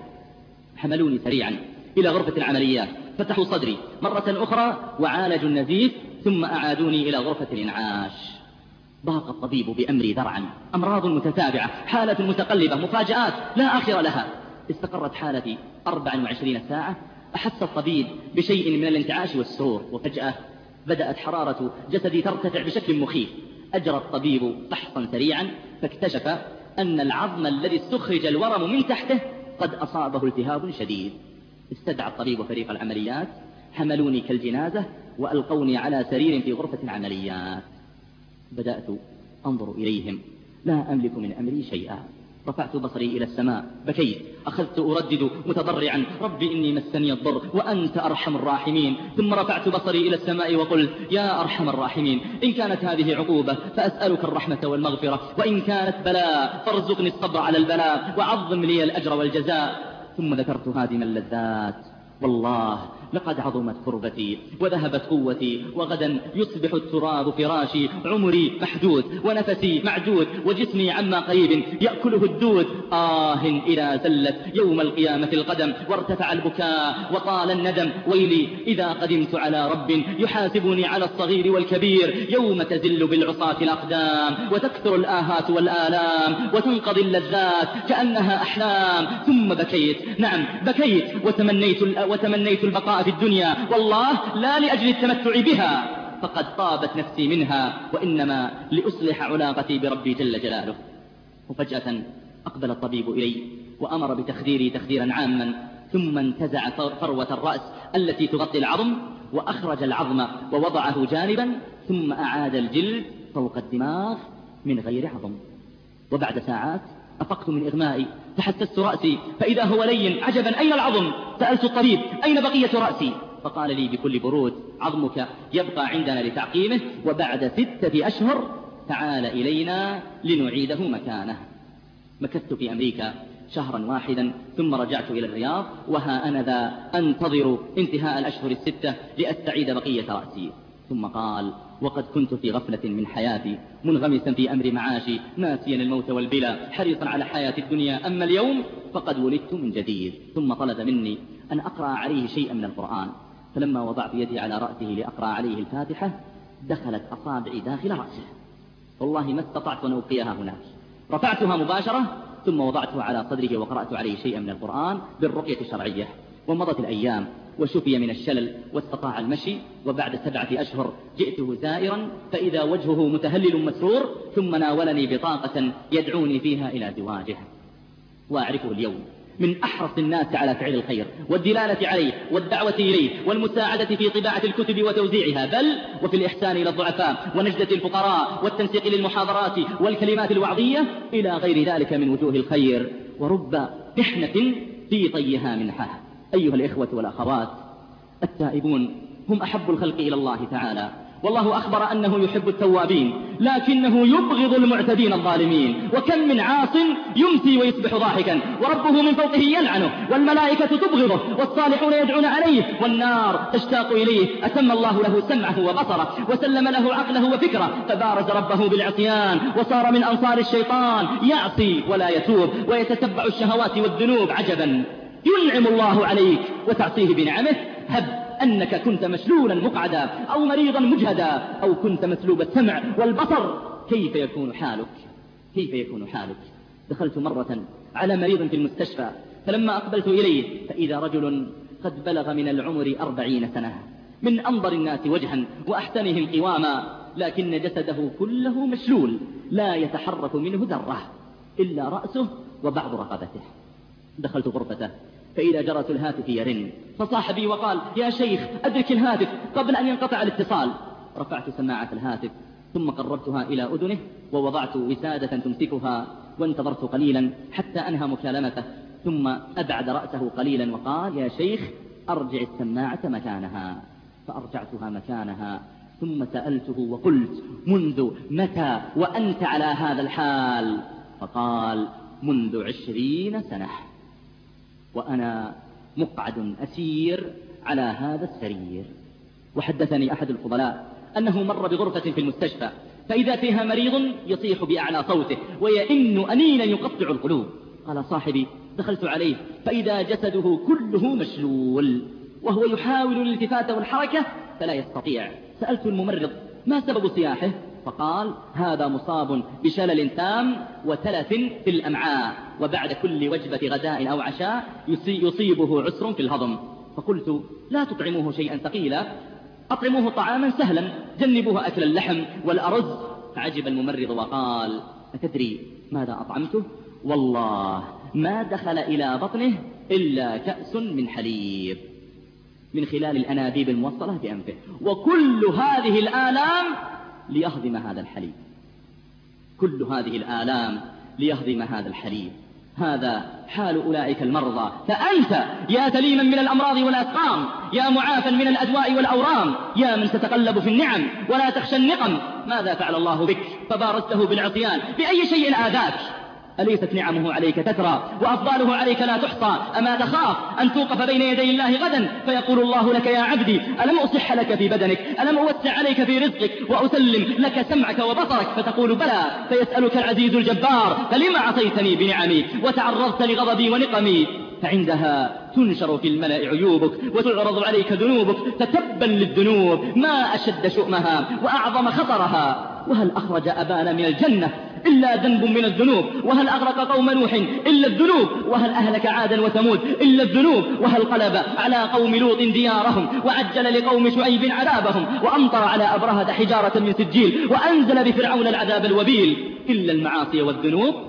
حملوني سريعا إلى غرفة العمليات. فتحوا صدري. مرة أخرى وعالجوا النزيف ثم أعادوني إلى غرفة الإنعاش. ضاق الطبيب بأمري ذرعا. أمراض متتابعة حالة متقلبة مفاجآت لا آخر لها. استقرت حالتي 24 ساعة. أحس الطبيب بشيء من الانتعاش والسرور وفجأة بدأت حرارة جسدي ترتفع بشكل مخيف. أجرى الطبيب فحصا سريعا فاكتشف أن العظم الذي استخرج الورم من تحته قد أصابه التهاب شديد. استدعى الطبيب فريق العمليات حملوني كالجنازة وألقوني على سرير في غرفة العمليات. بدأت أنظر إليهم. لا أملك من أمري شيئا. رفعت بصري إلى السماء. بكيت. أخذت أردد متضرعا. ربي إني مسني الضر وأنت أرحم الراحمين. ثم رفعت بصري إلى السماء وقلت يا أرحم الراحمين إن كانت هذه عقوبة فأسألك الرحمة والمغفرة وإن كانت بلاء فارزقني الصبر على البلاء وعظم لي الأجر والجزاء. ثم ذكرت هادم اللذات. والله لقد عظمت كربتي وذهبت قوتي وغدا يصبح التراب فراشي عمري محدود ونفسي معدود وجسمي عما قريب يأكله الدود آه إذا زلت يوم القيامة القدم وارتفع البكاء وطال الندم ويلي إذا قدمت على رب يحاسبني على الصغير والكبير يوم تزل بالعصاة الأقدام وتكثر الآهات والآلام وتنقضي اللذات كأنها أحلام ثم بكيت نعم بكيت وتمنيت, وتمنيت البقاء في الدنيا والله لا لأجل التمتع بها. فقد طابت نفسي منها وإنما لأصلح علاقتي بربي جل جلاله. وفجأة أقبل الطبيب إلي وأمر بتخديري تخديرا عاما ثم انتزع فروة الرأس التي تغطي العظم وأخرج العظم ووضعه جانبا ثم أعاد الجلد فوق الدماغ من غير عظم. وبعد ساعات أفقت من إغمائي تحسست رأسي فإذا هو لين عجبا أين العظم؟ سألت الطبيب أين بقية رأسي؟ فقال لي بكل برود عظمك يبقى عندنا لتعقيمه وبعد ستة أشهر تعال إلينا لنعيده مكانه. مكثت في أمريكا شهرا واحدا ثم رجعت إلى الرياض وها أنا ذا أنتظر انتهاء الأشهر الستة لأستعيد بقية رأسي. ثم قال وقد كنت في غفلة من حياتي منغمسا في أمر معاشي ناسيا الموت والبلا حريصا على حياة الدنيا أما اليوم فقد ولدت من جديد ثم طلب مني أن أقرأ عليه شيئا من القرآن فلما وضعت يدي على رأسه لأقرأ عليه الفاتحة دخلت أصابعي داخل رأسه. والله ما استطعت أن أوقيها هناك. رفعتها مباشرة ثم وضعتها على صدره وقرأت عليه شيئا من القرآن بالرقية الشرعية ومضت الأيام وشفي من الشلل واستطاع المشي وبعد سبعة أشهر جئته زائرا فإذا وجهه متهلل مسرور ثم ناولني بطاقة يدعوني فيها إلى زواجه. وأعرفه اليوم. من أحرص الناس على فعل الخير والدلالة عليه والدعوة إليه والمساعدة في طباعة الكتب وتوزيعها. بل وفي الإحسان إلى الضعفاء ونجدة الفقراء والتنسيق للمحاضرات والكلمات الوعظية إلى غير ذلك من وجوه الخير. ورب محنة في طيها منحها. أيها الإخوة والأخوات التائبون هم أحب الخلق إلى الله تعالى. والله أخبر أنه يحب التوابين لكنه يبغض المعتدين الظالمين. وكم من عاص يمسي ويصبح ضاحكا وربه من فوقه يلعنه والملائكة تبغضه والصالحون يدعون عليه والنار تشتاق إليه. أتم الله له سمعه وبصره وسلم له عقله وفكره. فبارز ربه بالعصيان وصار من أنصار الشيطان يعصي ولا يتوب ويتتبع الشهوات والذنوب عجبا. ينعم الله عليك وتعصيه بنعمه هب أنك كنت مشلولا مقعدا أو مريضا مجهدا أو كنت مسلوب السمع والبصر. كيف يكون حالك؟ كيف يكون حالك؟ دخلت مرة على مريض في المستشفى فلما أقبلت إليه فإذا رجل قد بلغ من العمر أربعين سنة. من أنظر الناس وجها وأحسنهم قواما لكن جسده كله مشلول لا يتحرك منه ذرة إلا رأسه وبعض رقبته. دخلت غرفته فإذا جرس الهاتف يرن. فصاح بي وقال يا شيخ أدرك الهاتف قبل أن ينقطع الاتصال. رفعت سماعة الهاتف ثم قربتها إلى أذنه ووضعت وسادة تمسكها وانتظرت قليلا حتى أنهى مكالمته ثم أبعد رأسه قليلا وقال يا شيخ أرجع السماعة مكانها. فأرجعتها مكانها ثم سألته وقلت منذ متى وأنت على هذا الحال؟ فقال منذ عشرين سنة. وأنا مقعد أسير على هذا السرير. وحدثني أحد الفضلاء أنه مر بغرفة في المستشفى فإذا فيها مريض يصيح بأعلى صوته ويئن أنينا يقطع القلوب. قال صاحبي دخلت عليه فإذا جسده كله مشلول وهو يحاول الالتفات والحركة فلا يستطيع. سألت الممرض ما سبب صياحه؟ فقال هذا مصاب بشلل تام وتلف في الأمعاء وبعد كل وجبة غداء أو عشاء يصيبه عسر في الهضم. فقلت لا تطعموه شيئا ثقيلا. أطعموه طعاما سهلا. جنبوه أكل اللحم والأرز. فعجب الممرض وقال أتدري ماذا أطعمته؟ والله ما دخل إلى بطنه إلا كأس من حليب. من خلال الأنابيب الموصلة بأنفه. وكل هذه الآلام ليهضم هذا الحليب. كل هذه الآلام ليهضم هذا الحليب. هذا حال أولئك المرضى. فأنت يا سليما من الأمراض والأسقام يا معافا من الأدواء والأورام يا من تتقلب في النعم ولا تخشى النقم. ماذا فعل الله بك؟ فبارزته بالعصيان. بأي شيء آذاك؟ أليست نعمه عليك تترى وأفضاله عليك لا تحصى؟ أما تخاف أن توقف بين يدي الله غدا فيقول الله لك يا عبدي ألم أصح لك في بدنك؟ ألم أوسع عليك في رزقك؟ وأسلم لك سمعك وبصرك؟ فتقول بلى فيسألك العزيز الجبار فلم عصيتني بنعمي؟ وتعرضت لغضبي ونقمي؟ فعندها تنشر في الملأ عيوبك وتعرض عليك ذنوبك فتبا للذنوب. ما أشد شؤمها وأعظم خطرها؟ وهل أخرج أبانا من الجنة؟ إلا ذنب من الذنوب. وهل أغرق قوم نوح إلا الذنوب؟ وهل أهلك عادا وثمود إلا الذنوب؟ وهل قلب على قوم لوط ديارهم؟ وعجل لقوم شعيب عذابهم؟ وأمطر على أبرهة حجارة من سجيل؟ وأنزل بفرعون العذاب الوبيل إلا المعاصي والذنوب.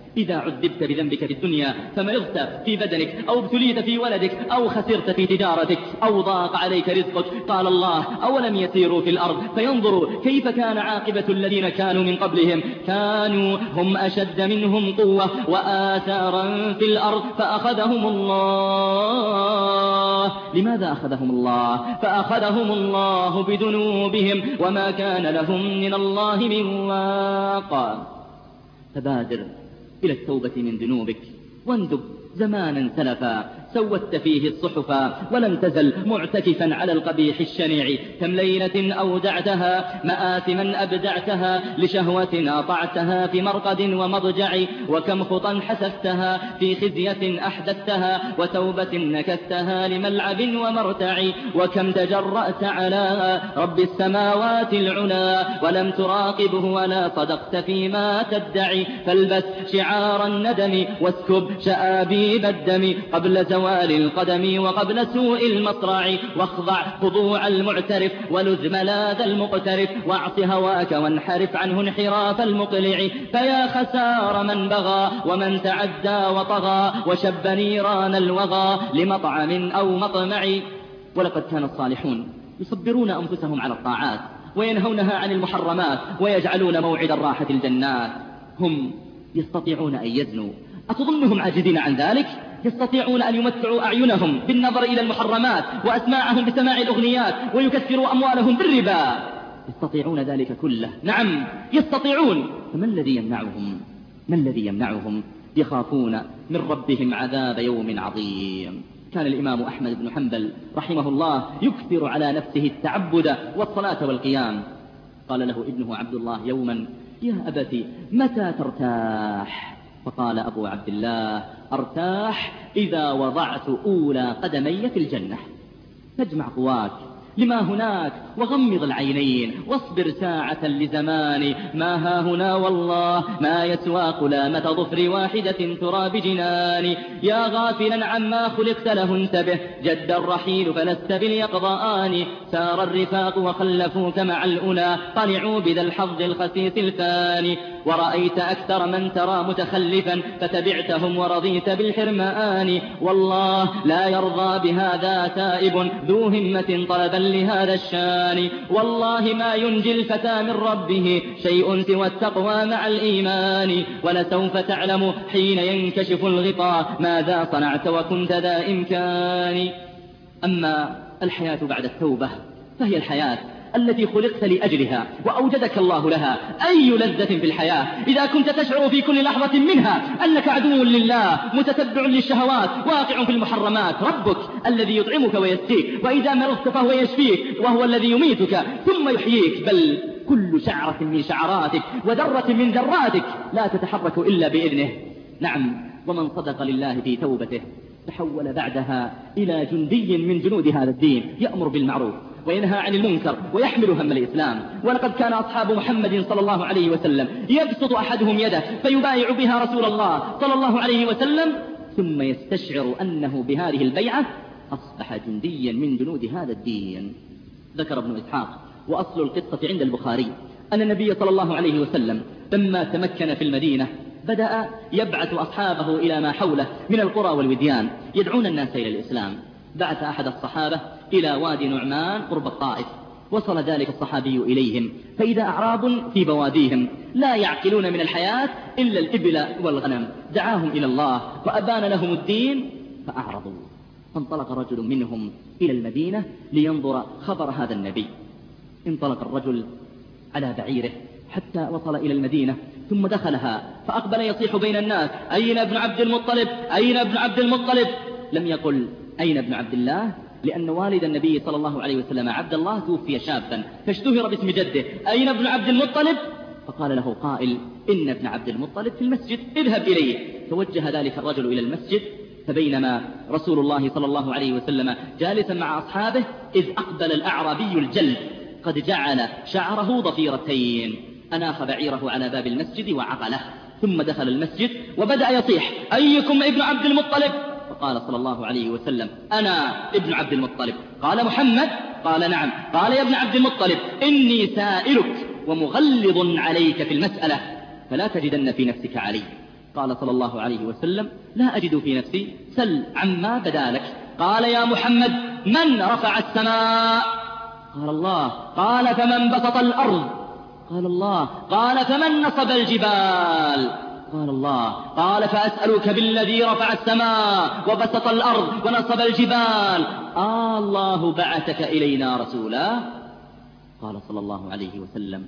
إذا عذبت بذنبك في الدنيا فمرضت في بدنك أو ابتليت في ولدك أو خسرت في تجارتك أو ضاق عليك رزقك قال الله أولم يسيروا في الأرض فينظروا كيف كان عاقبة الذين كانوا من قبلهم كانوا هم أشد منهم قوة وآثارا في الأرض فأخذهم الله لماذا أخذهم الله؟ فأخذهم الله بذنوبهم وما كان لهم من الله من واق فبادر إلى التوبة من ذنوبك واندب زمانا سلفا. سودت فيه الصحف ولم تزل معتكفا على القبيح الشنيع كم ليلة أودعتها مآثما أبدعتها لشهوة أطعتها في مرقد ومضجع وكم خطا حسفتها في خزية أحدثتها وتوبة نكثتها لملعب ومرتع وكم تجرأت على رب السماوات العلا ولم تراقبه ولا صدقت فيما تدعي فالبس شعار الندم واسكب شآبيب الدم قبل زوال القدم وقبل سوء المصرع واخضع خضوع المعترف ولذ ملاذ المقترف واعص هواك وانحرف عنه انحراف المقلع. فيا خسار من بغى ومن تعدى وطغى وشب نيران الوغى لمطعم أو مطمع. ولقد كان الصالحون يصبرون أنفسهم على الطاعات وينهونها عن المحرمات ويجعلون موعد الراحة الجنات. هم يستطيعون أن يزنوا. أتظنهم عاجزين عن ذلك؟ يستطيعون أن يمتعوا أعينهم بالنظر إلى المحرمات وأسماعهم بسماع الأغنيات ويكثروا أموالهم بالربا. يستطيعون ذلك كله. نعم يستطيعون. فما الذي يمنعهم؟ ما الذي يمنعهم؟ يخافون من ربهم عذاب يوم عظيم. كان الإمام أحمد بن حنبل رحمه الله يكثر على نفسه التعبد والصلاة والقيام. قال له ابنه عبد الله يوما يا أبت متى ترتاح؟ فقال أبو عبد الله أرتاح إذا وضعت أولى قدمي في الجنة. فاجمع قواك لما هناك وغمض العينين واصبر ساعة لزمان. ما ها هنا والله ما يسوى قلامة ظفر واحدة تراب جنان. يا غافلا عما خلقت له انتبه. جد الرحيل فلست باليقظان. سار الرفاق وخلفوك مع الأولى. طلعوا بذا الحظ الخسيس الفاني. ورأيت أكثر من ترى متخلفا فتبعتهم ورضيت بالحرمان. والله لا يرضى بهذا تائب ذو همة طلبا لهذا الشان. والله ما ينجي الفتى من ربه شيء سوى التقوى مع الإيمان. ولسوف تعلم حين ينكشف الغطاء ماذا صنعت وكنت ذا إمكان. أما الحياة بعد التوبة فهي الحياة التي خلقت لأجلها وأوجدك الله لها. أي لذة في الحياة؟ إذا كنت تشعر في كل لحظة منها أنك عدو لله متتبع للشهوات واقع في المحرمات. ربك الذي يطعمك ويسقيك وإذا مرضت فهو يشفيك وهو الذي يميتك ثم يحييك. بل كل شعرة من شعراتك وذرة من ذراتك لا تتحرك إلا بإذنه. نعم. ومن صدق لله في توبته تحول بعدها إلى جندي من جنود هذا الدين يأمر بالمعروف. وينهى عن المنكر ويحمل هم الإسلام. ولقد كان أصحاب محمد صلى الله عليه وسلم يبسط أحدهم يده فيبايع بها رسول الله صلى الله عليه وسلم ثم يستشعر أنه بهذه البيعة أصبح جنديا من جنود هذا الدين. ذكر ابن إسحاق وأصل القصة عند البخاري أن النبي صلى الله عليه وسلم لما تمكن في المدينة بدأ يبعث أصحابه إلى ما حوله من القرى والوديان يدعون الناس إلى الإسلام. بعث أحد الصحابة إلى وادي نعمان قرب الطائف وصل ذلك الصحابي إليهم فإذا أعراب في بواديهم لا يعقلون من الحياة إلا الإبل والغنم. دعاهم إلى الله وأبان لهم الدين فأعرضوا. فانطلق رجل منهم إلى المدينة لينظر خبر هذا النبي. انطلق الرجل على بعيره حتى وصل إلى المدينة ثم دخلها فأقبل يصيح بين الناس أين ابن عبد المطلب؟ أين ابن عبد المطلب؟ لم يقل. أين ابن عبد الله؟ لأن والد النبي صلى الله عليه وسلم عبد الله توفي شابا فاشتهر باسم جده. أين ابن عبد المطلب؟ فقال له قائل إن ابن عبد المطلب في المسجد اذهب إليه. توجه ذلك الرجل إلى المسجد فبينما رسول الله صلى الله عليه وسلم جالسا مع أصحابه إذ أقبل الأعرابي الجلد. قد جعل شعره ضفيرتين. أناخ بعيره على باب المسجد وعقله. ثم دخل المسجد وبدأ يصيح أيكم ابن عبد المطلب؟ فقال صلى الله عليه وسلم أنا ابن عبد المطلب. قال محمد؟ قال نعم. قال يا ابن عبد المطلب إني سائلك ومغلظ عليك في المسألة فلا تجدن في نفسك علي. قال صلى الله عليه وسلم لا أجد في نفسي. سل عما بدا لك. قال يا محمد من رفع السماء؟ قال الله. قال فمن بسط الأرض؟ قال الله. قال فمن نصب الجبال؟ قال الله. قال فأسألك بالذي رفع السماء وبسط الأرض ونصب الجبال. آه الله بعثك إلينا رسولا. قال صلى الله عليه وسلم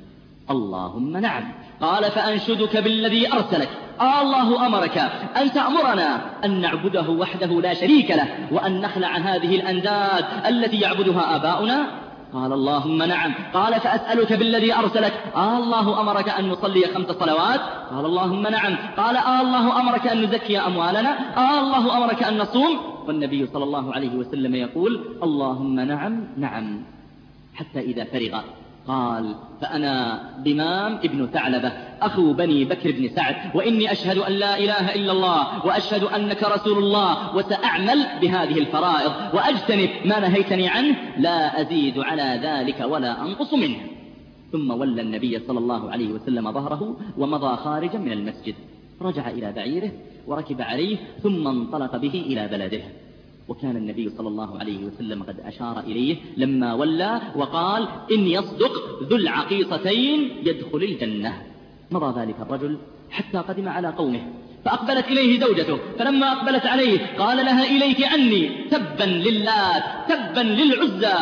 اللهم نعم. قال فأنشدك بالذي أرسلك. آه الله أمرك أن تأمرنا أن نعبده وحده لا شريك له وأن نخلع هذه الأنداد التي يعبدها آباؤنا قال اللهم نعم. قال فأسألك بالذي أرسلك. آه الله أمرك أن نصلي خمس صلوات. قال اللهم نعم. قال آه الله أمرك أن نزكي أموالنا. آه الله أمرك أن نصوم. والنبي صلى الله عليه وسلم يقول اللهم نعم نعم. حتى إذا فرغ. قال فأنا بمام ابن ثعلبة أخو بني بكر بن سعد وإني أشهد أن لا إله إلا الله وأشهد أنك رسول الله وسأعمل بهذه الفرائض وأجتنب ما نهيتني عنه لا أزيد على ذلك ولا أنقص منه. ثم ولى النبي صلى الله عليه وسلم ظهره ومضى خارجا من المسجد. رجع إلى بعيره وركب عليه ثم انطلق به إلى بلده. وكان النبي صلى الله عليه وسلم قد أشار إليه لما ولى وقال إن يصدق ذو العقيصتين يدخل الجنة. مضى ذلك الرجل حتى قدم على قومه فأقبلت إليه زوجته فلما أقبلت عليه قال لها إليك عني تبا للات تبا للعزى.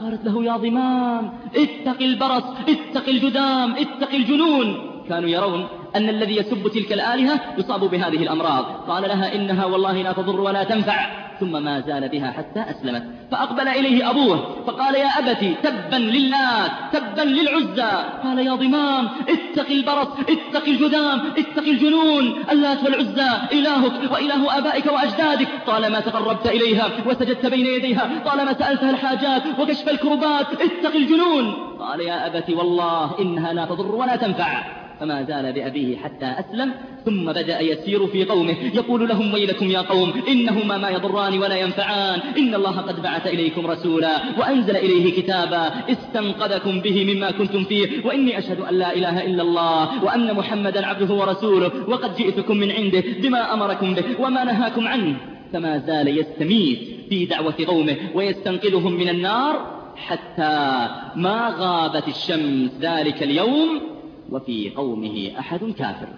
قالت له يا ضمام اتق البرص اتق الجدام اتق الجنون. كانوا يرون أن الذي يسب تلك الآلهة يصاب بهذه الأمراض. قال لها إنها والله لا تضر ولا تنفع. ثم ما زال بها حتى أسلمت. فأقبل إليه أبوه فقال يا أبتي تبا لله تبا للعزى. قال يا ضمام اتق البرص اتق الجذام اتق الجنون. اللات والعزى إلهك وإله آبائك وأجدادك. طالما تقربت إليها وسجدت بين يديها. طالما سألتها الحاجات وكشف الكربات اتق الجنون. قال يا أبتي والله إنها لا تضر ولا تنفع. فما زال بأبيه حتى أسلم ثم بدأ يسير في قومه. يقول لهم ويلكم يا قوم إنهما ما يضران ولا ينفعان. إن الله قد بعث إليكم رسولا وأنزل إليه كتابا استنقذكم به مما كنتم فيه. وإني أشهد أن لا إله إلا الله وأن محمدا عبده ورسوله وقد جئتكم من عنده بما أمركم به وما نهاكم عنه. فما زال يستميت في دعوة قومه ويستنقذهم من النار حتى ما غابت الشمس. ذلك اليوم وفي قومه أحد كافر.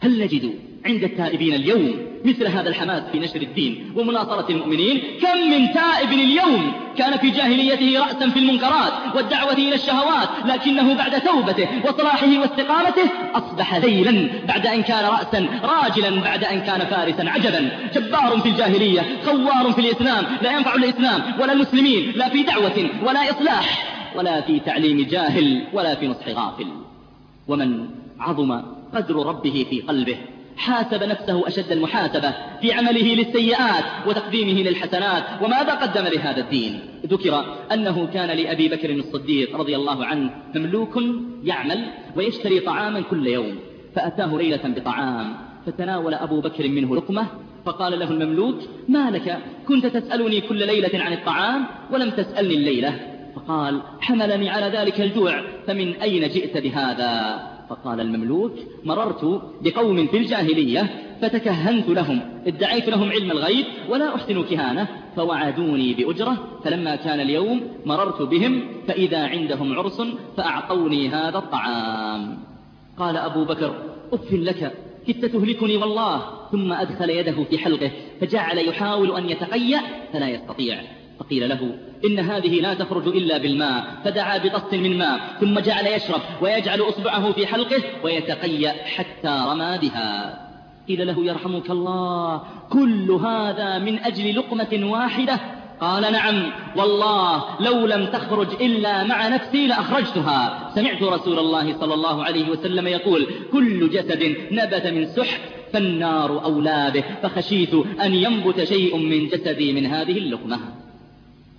هل نجد عند التائبين اليوم مثل هذا الحماس في نشر الدين ومناصرة المؤمنين؟ كم من تائب اليوم كان في جاهليته رأسا في المنكرات والدعوة إلى الشهوات لكنه بعد توبته وصلاحه واستقامته أصبح ذيلا بعد أن كان رأسا راجلا بعد أن كان فارسا عجبا. جبار في الجاهلية خوار في الإسلام لا ينفع الإسلام ولا المسلمين لا في دعوة ولا إصلاح. ولا في تعليم جاهل ولا في نصح غافل. ومن عظم قدر ربه في قلبه حاسب نفسه أشد المحاسبة في عمله للسيئات وتقديمه للحسنات وماذا قدم لهذا الدين. ذكر أنه كان لأبي بكر الصديق رضي الله عنه مملوك يعمل ويشتري طعاما كل يوم فأتاه ليلة بطعام فتناول أبو بكر منه لقمة فقال له المملوك ما لك؟ كنت تسألني كل ليلة عن الطعام ولم تسألني الليلة. فقال حملني على ذلك الجوع فمن أين جئت بهذا؟ فقال المملوك مررت بقوم في الجاهلية فتكهنت لهم ادعيت لهم علم الغيب ولا أحسن كهانة فوعدوني بأجرة فلما كان اليوم مررت بهم فإذا عندهم عرس فأعطوني هذا الطعام. قال أبو بكر أف لك كدت تهلكني والله ثم أدخل يده في حلقه فجعل يحاول أن يتقيأ فلا يستطيع. فقيل له إن هذه لا تخرج إلا بالماء فدعا بطست من ماء ثم جعل يشرب ويجعل أصبعه في حلقه ويتقيأ حتى رمى بها. قيل له يرحمك الله كل هذا من أجل لقمة واحدة؟ قال نعم. والله لو لم تخرج إلا مع نفسي لأخرجتها. سمعت رسول الله صلى الله عليه وسلم يقول كل جسد نبت من سحت فالنار أولى به فخشيت أن ينبت شيء من جسدي من هذه اللقمة.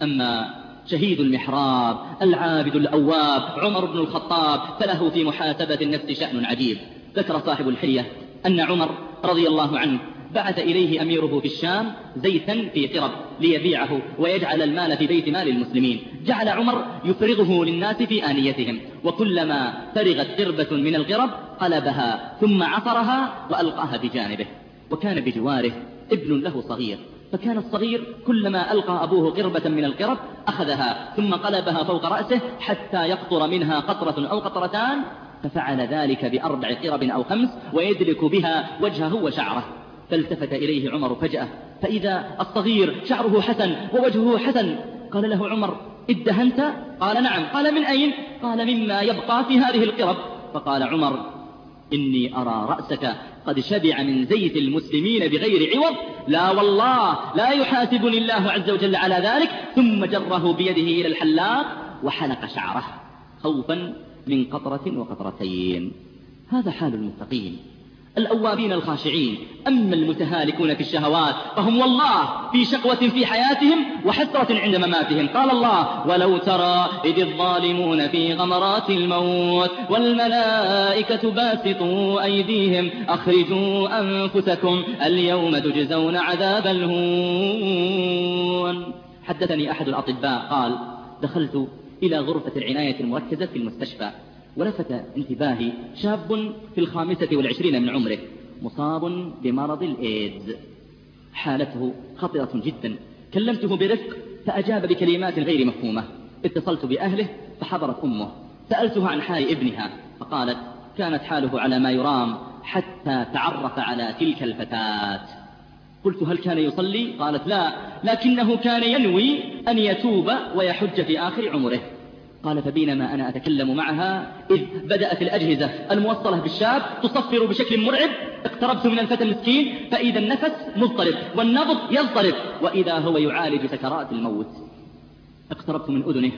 أما شهيد المحراب العابد الأواب عمر بن الخطاب فله في محاسبة النفس شأن عجيب. ذكر صاحب الحلية أن عمر رضي الله عنه بعث إليه أميره في الشام زيتا في قرب ليبيعه ويجعل المال في بيت مال المسلمين. جعل عمر يفرغه للناس في آنيتهم وكلما فرغت قربة من القرب قلبها ثم عصرها وألقاها بجانبه. وكان بجواره ابن له صغير. فكان الصغير كلما ألقى أبوه قربة من القرب أخذها ثم قلبها فوق رأسه حتى يقطر منها قطرة أو قطرتان ففعل ذلك بأربع قرب أو خمس ويدلك بها وجهه وشعره. فالتفت إليه عمر فجأة فإذا الصغير شعره حسن ووجهه حسن قال له عمر ادهنت قال نعم. قال من أين؟ قال مما يبقى في هذه القرب. فقال عمر إني أرى رأسك قد شبع من زيت المسلمين بغير عوض. لا والله لا يحاسبني الله عز وجل على ذلك. ثم جره بيده إلى الحلاق وحلق شعره خوفا من قطرة وقطرتين. هذا حال المتقين. الأوابين الخاشعين. أما المتهالكون في الشهوات فهم والله في شقوة في حياتهم وحسرة عند مماتهم. قال الله ولو ترى إذ الظالمون في غمرات الموت والملائكة باسطوا أيديهم أخرجوا أنفسكم اليوم تجزون عذاب الهون. حدثني أحد الأطباء قال دخلت إلى غرفة العناية المركزة في المستشفى. ولفت انتباهي شاب في الخامسة والعشرين من عمره مصاب بمرض الإيدز. حالته خطرة جدا. كلمته برفق فأجاب بكلمات غير مفهومة. اتصلت بأهله فحضرت أمه. سألتها عن حال ابنها فقالت كانت حاله على ما يرام حتى تعرف على تلك الفتاة. قلت هل كان يصلي؟ قالت لا لكنه كان ينوي أن يتوب ويحج في آخر عمره. قال فبينما أنا أتكلم معها. إذ بدأت الأجهزة الموصلة بالشاب تصفر بشكل مرعب. اقتربت من الفتى المسكين. فإذا النفس مضطرب والنبض يضطرب. وإذا هو يعالج سكرات الموت. اقتربت من أذنه.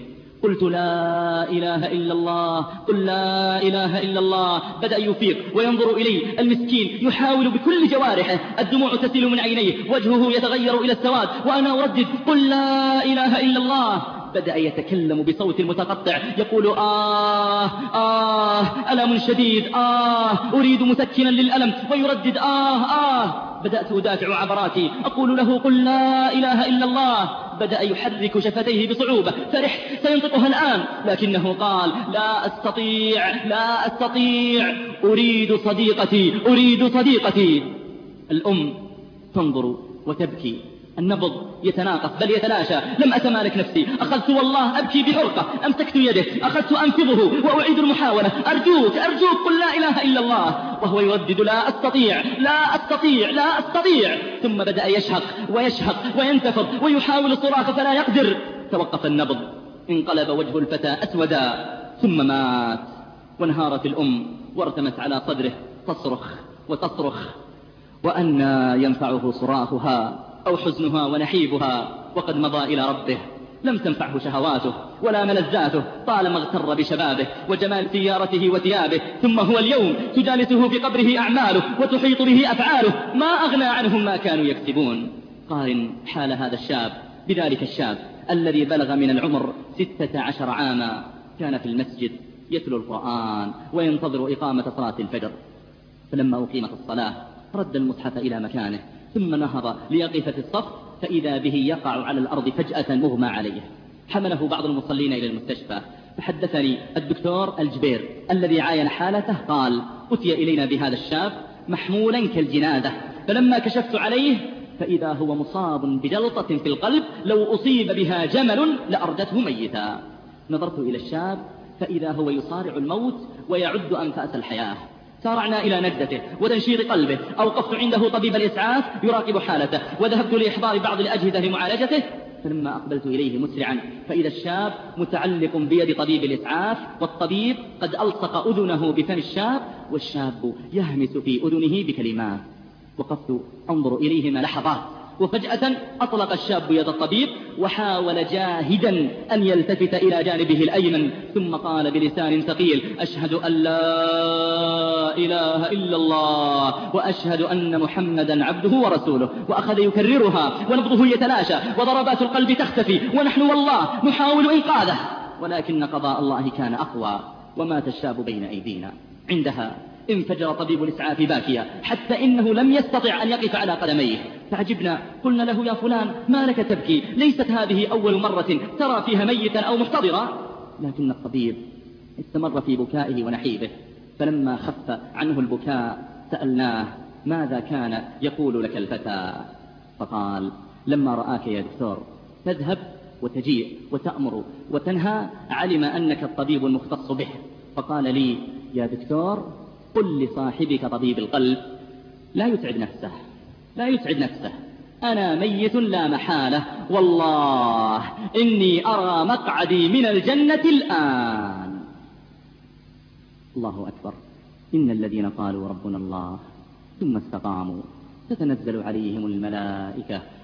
قلت لا إله إلا الله. قل لا إله إلا الله. بدأ يفيق وينظر إلي. المسكين يحاول بكل جوارحه. الدموع تسيل من عينيه. وجهه يتغير إلى السواد. وأنا أردد. قل لا إله إلا الله. بدأ يتكلم بصوت متقطع. يقول آه آه ألم شديد آه أريد مسكنا للألم. ويردد آه آه. بدأت أدافع عبراتي. أقول له قل لا إله إلا الله. بدأ يحرك شفتيه بصعوبة. فرح سينطقها الآن. لكنه قال لا أستطيع لا أستطيع. أريد صديقتي أريد صديقتي. الأم تنظر وتبكي. النبض يتناقص بل يتلاشى. لم أتمالك نفسي. أخذت والله أبكي بحرقة. أمسكت يده أخذت أنفضه. وأعيد المحاولة. أرجوك أرجوك. قل لا إله إلا الله. وهو يردد لا أستطيع. لا أستطيع. لا أستطيع. ثم بدأ يشهق ويشهق وينتفض ويحاول الصراخ فلا يقدر. توقف النبض. انقلب وجه الفتى أسودا. ثم مات. وانهارت الأم. وارتمت على صدره. تصرخ وتصرخ. وأنى ينفعه صراخها. أو حزنها ونحيبها وقد مضى إلى ربه. لم تنفعه شهواته ولا ملذاته طالما اغتر بشبابه وجمال سيارته وثيابه. ثم هو اليوم تجالسه في قبره أعماله وتحيط به أفعاله. ما أغنى عنهم ما كانوا يكسبون. قارن حال هذا الشاب بذلك الشاب الذي بلغ من العمر ستة عشر عاما. كان في المسجد يتلو القرآن وينتظر إقامة صلاة الفجر. فلما أقيمت الصلاة رد المصحف إلى مكانه. ثم نهض ليقف في الصف فإذا به يقع على الأرض فجأة مغمى عليه. حمله بعض المصلين إلى المستشفى. فحدثني الدكتور الجبير الذي عاين حالته قال أتي إلينا بهذا الشاب محمولا كالجنازة فلما كشفت عليه فإذا هو مصاب بجلطة في القلب لو أصيب بها جمل لأردته ميتا. نظرت إلى الشاب فإذا هو يصارع الموت ويعد أنفاس الحياة. سارعنا إلى نجدته وتنشير قلبه. أوقفت عنده طبيب الإسعاف يراقب حالته. وذهبت لإحضار بعض الأجهزة لمعالجته. فلما أقبلت إليه مسرعا. فإذا الشاب متعلق بيد طبيب الإسعاف والطبيب قد ألصق أذنه بفم الشاب والشاب يهمس في أذنه بكلمات. وقفت أنظر إليهما لحظات. وفجأة أطلق الشاب يد الطبيب وحاول جاهدا أن يلتفت إلى جانبه الأيمن ثم قال بلسان ثقيل أشهد أن لا إله إلا الله وأشهد أن محمدا عبده ورسوله وأخذ يكررها ونبضه يتلاشى وضربات القلب تختفي ونحن والله نحاول إنقاذه ولكن قضاء الله كان أقوى ومات الشاب بين أيدينا. عندها انفجر طبيب الإسعاف باكيا حتى إنه لم يستطع أن يقف على قدميه. فعجبنا قلنا له يا فلان ما لك تبكي؟ ليست هذه أول مرة ترى فيها ميتا أو محتضرا؟ لكن الطبيب استمر في بكائه ونحيبه فلما خف عنه البكاء سألناه ماذا كان يقول لك الفتى؟ فقال لما رآك يا دكتور تذهب وتجيء وتأمر وتنهى علم أنك الطبيب المختص به. فقال لي يا دكتور قل لصاحبك طبيب القلب لا يتعب نفسه لا يتعب نفسه. أنا ميت لا محالة والله إني أرى مقعدي من الجنة الآن. الله أكبر. إن الذين قالوا ربنا الله ثم استقاموا تتنزل عليهم الملائكة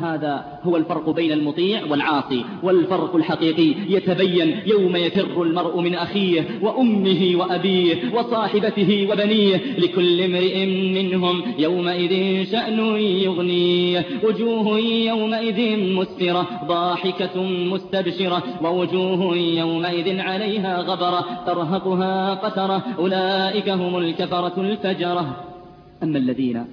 هذا هو الفرق بين المطيع والعاصي والفرق الحقيقي يتبين يوم يفر المرء من أخيه وأمه وأبيه وصاحبته وبنيه لكل امرئ منهم يومئذ شأن يغنيه وجوه يومئذ مسفرة ضاحكة مستبشرة ووجوه يومئذ عليها غبرة ترهقها قترة أولئك هم الكفرة الفجرة. أما الذين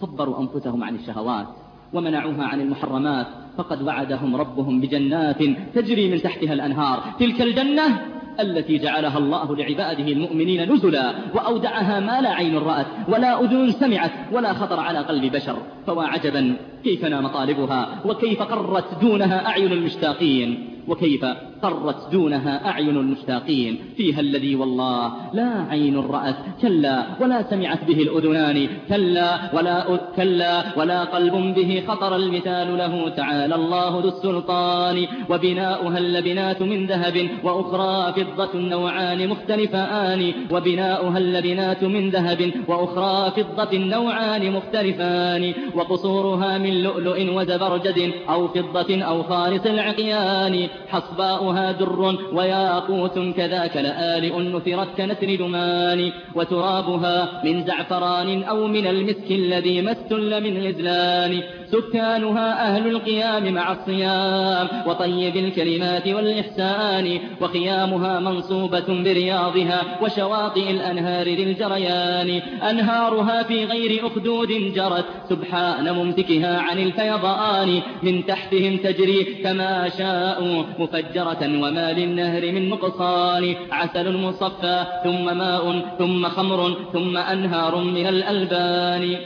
صبروا أنفسهم عن الشهوات ومنعوها عن المحرمات فقد وعدهم ربهم بجنات تجري من تحتها الأنهار. تلك الجنة التي جعلها الله لعباده المؤمنين نزلا وأودعها ما لا عين رأت ولا أذن سمعت ولا خطر على قلب بشر. فوا عجبا كيف نام طالبها وكيف قرت دونها أعين المشتاقين وكيف قرت دونها أعين المشتاقين. فيها الذي والله لا عين رأت. كلا ولا سمعت به الأذنان. كلا ولا, كلا ولا قلب به خطر المثال له. تعالى الله ذو السلطان. وبناؤها اللبنات من ذهب وأخرى فضة نوعان مختلفان. وبناؤها اللبنات من ذهب وأخرى فضة نوعان مختلفان. وقصورها من لؤلؤ وزبرجد أو فضة أو خالص العقيان. حصباؤها در وياقوت كذاك لآلئ نثرت كنثر دمان وترابها من زعفران أو من المسك الذي ما من غزلان سكانها أهل القيام مع الصيام وطيب الكلمات والإحسان وخيامها منصوبة برياضها وشواطئ الأنهار ذي الجريان أنهارها في غير أخدود جرت سبحان ممسكها عن الفيضان من تحتهم تجري كما شاءوا مفجرة وما للنهر من نقصان عسل مصفى ثم ماء ثم خمر ثم أنهار من الألبان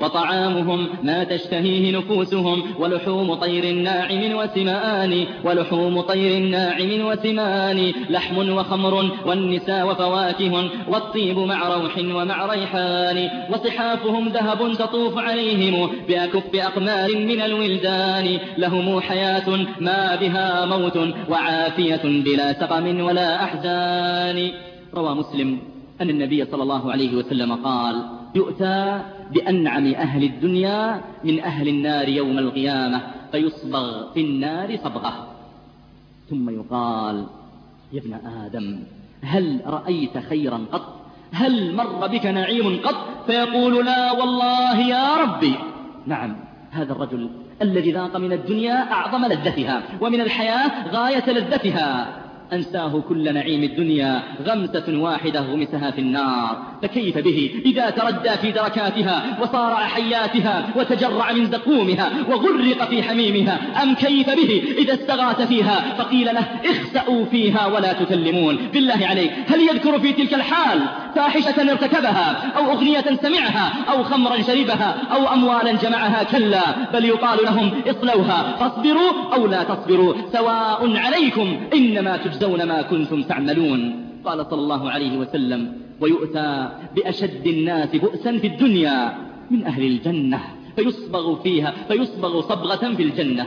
وطعامهم ما تشتهيه نفوسهم ولحوم طير ناعم وسمان ولحوم طير ناعم وسمان لحم وخمر والنساء وفواكه والطيب مع روح ومع ريحان وصحافهم ذهب تطوف عليهم بأكف أقمار من الولدان لهم حياة ما بها موت وعافية بلا سقم ولا أحزان. روى مسلم أن النبي صلى الله عليه وسلم قال يؤتى بأنعم أهل الدنيا من أهل النار يوم القيامة فيصبغ في النار صبغة. ثم يقال يا ابن آدم هل رأيت خيرا قط؟ هل مر بك نعيم قط؟ فيقول لا والله يا ربي. نعم هذا الرجل الذي ذاق من الدنيا أعظم لذتها ومن الحياة غاية لذتها. أنساه كل نعيم الدنيا غمسة واحدة غمسها في النار. فكيف به؟ إذا تردى في دركاتها وصارع حياتها وتجرع من زقومها وغرق في حميمها أم كيف به؟ إذا استغاث فيها فقيل له اخسأوا فيها ولا تكلمون. بالله عليك هل يذكر في تلك الحال فاحشة ارتكبها أو أغنية سمعها أو خمرا شربها أو أموالا جمعها؟ كلا بل يقال لهم اصلوها فاصبروا أو لا تصبروا. سواء عليكم إنما تجزون. ما كنتم تعملون قال صلى الله عليه وسلم ويؤتى بأشد الناس بؤسا في الدنيا من أهل الجنة فيصبغ فيها فيصبغ صبغة في الجنة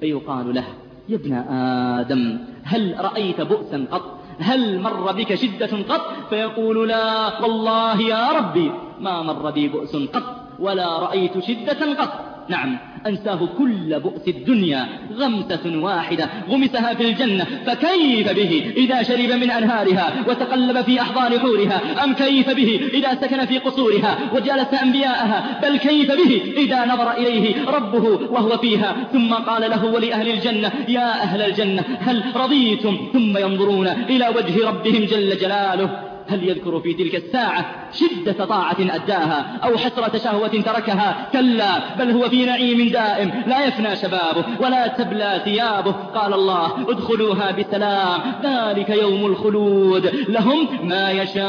فيقال له يا ابن آدم هل رأيت بؤسا قط؟ هل مر بك شدة قط؟ فيقول لا والله يا ربي ما مر بي بؤس قط ولا رأيت شدة قط نعم أنساه كل بؤس الدنيا غمسة واحدة غمسها في الجنة فكيف به إذا شرب من أنهارها وتقلب في أحضان حورها؟ أم كيف به إذا سكن في قصورها وجالس أنبياءها؟ بل كيف به إذا نظر إليه ربه وهو فيها؟ ثم قال له ولأهل الجنة يا أهل الجنة هل رضيتم؟ ثم ينظرون إلى وجه ربهم جل جلاله. هل يذكر في تلك الساعة شدة طاعة أداها أو حسرة شهوة تركها؟ كلا بل هو في نعيم دائم لا يفنى شبابه ولا تبلى ثيابه. قال الله ادخلوها بسلام ذلك يوم الخلود. لهم ما يشاءون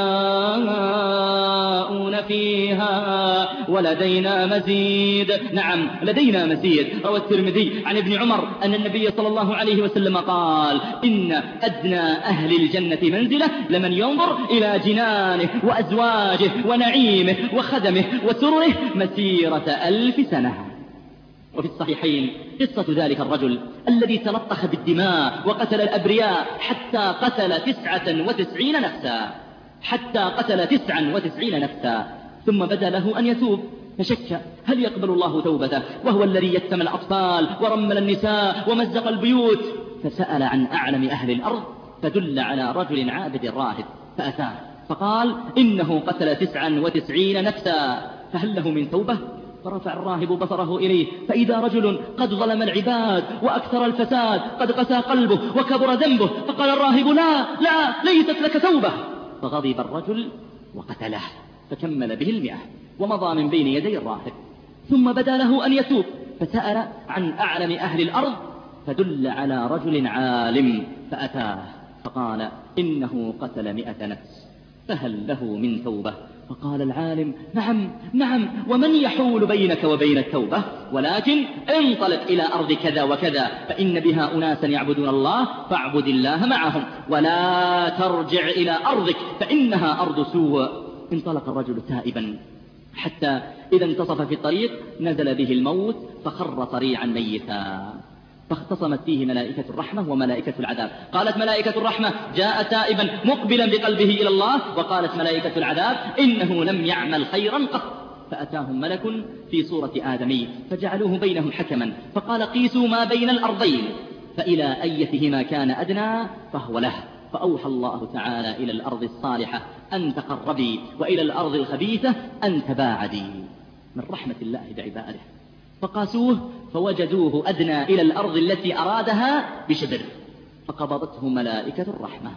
فيها ولدينا مزيد. نعم لدينا مزيد. روى الترمذي عن ابن عمر أن النبي صلى الله عليه وسلم قال إن أدنى أهل الجنة منزلة لمن ينظر إلى جنانه وأزواجه ونعيمه وخدمه وسره مسيرة ألف سنة. وفي الصحيحين قصة ذلك الرجل الذي تلطخ بالدماء وقتل الأبرياء حتى قتل تسعة وتسعين نفسا. حتى قتل تسعا وتسعين نفسا. ثم بدا له أن يتوب. فشك. هل يقبل الله توبته؟ وهو الذي يتم الأطفال ورمل النساء ومزق البيوت. فسأل عن أعلم أهل الأرض فدل على رجل عابد راهب فأتاه. فقال إنه قتل تسعا وتسعين نفسا. فهل له من توبة؟ فرفع الراهب بصره إليه. فإذا رجل قد ظلم العباد وأكثر الفساد قد قسى قلبه وكبر ذنبه فقال الراهب لا لا ليست لك توبة. فغضب الرجل وقتله فكمل به المئة ومضى من بين يدي الراهب. ثم بدا له أن يتوب فسأل عن أعلم أهل الأرض فدل على رجل عالم فأتاه. فقال إنه قتل مئة نفس فهل له من توبة؟ فقال العالم نعم نعم ومن يحول بينك وبين التوبة؟ ولكن انطلق إلى أرض كذا وكذا فإن بها أناسا يعبدون الله فاعبد الله معهم ولا ترجع إلى أرضك فإنها أرض سوء. انطلق الرجل تائبا حتى إذا انتصف في الطريق نزل به الموت فخر طريعا ميتا. فاختصمت فيه ملائكة الرحمة وملائكة العذاب. قالت ملائكة الرحمة جاء تائبا مقبلا بقلبه إلى الله وقالت ملائكة العذاب إنه لم يعمل خيرا قط. فأتاهم ملك في صورة آدمي فجعلوه بينهم حكما فقال قيسوا ما بين الأرضين فإلى أيتهما كان أدنى فهو له. فأوحى الله تعالى إلى الأرض الصالحة أن تقربي وإلى الأرض الخبيثة أن تباعدي. من رحمة الله بعباده فقاسوه فوجدوه أدنى إلى الأرض التي أرادها بشبر فقبضته ملائكة الرحمة.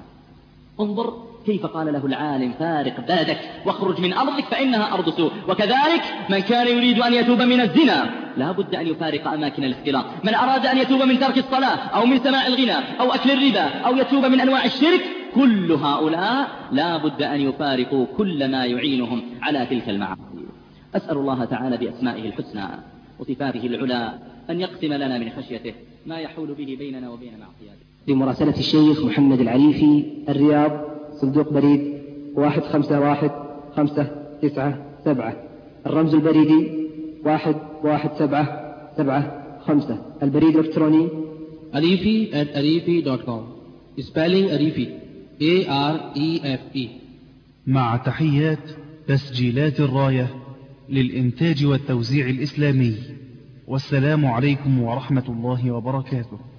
انظر كيف قال له العالم فارق بلدك واخرج من أرضك فإنها أرض سوء. وكذلك من كان يريد أن يتوب من الزنا لا بد أن يفارق أماكن الاختلاط من أراد أن يتوب من ترك الصلاة أو من سماع الغنى أو أكل الربا أو يتوب من أنواع الشرك كل هؤلاء لا بد أن يفارقوا كل ما يعينهم على تلك المعاصي. أسأل الله تعالى بأسمائه الحسنى. وصفاته العلى أن يقسم لنا من خشيته ما يحول به بيننا وبين معصيته لمراسلة الشيخ محمد العريفي الرياض صندوق بريد واحد خمسة واحد خمسة تسعة سبعة. الرمز البريدي واحد واحد سبعة سبعة خمسة. البريد الإلكتروني؟ arifi at arifi.com spelling arifi A R E F E. مع تحيات تسجيلات الراية للإنتاج والتوزيع الإسلامي. والسلام عليكم ورحمة الله وبركاته.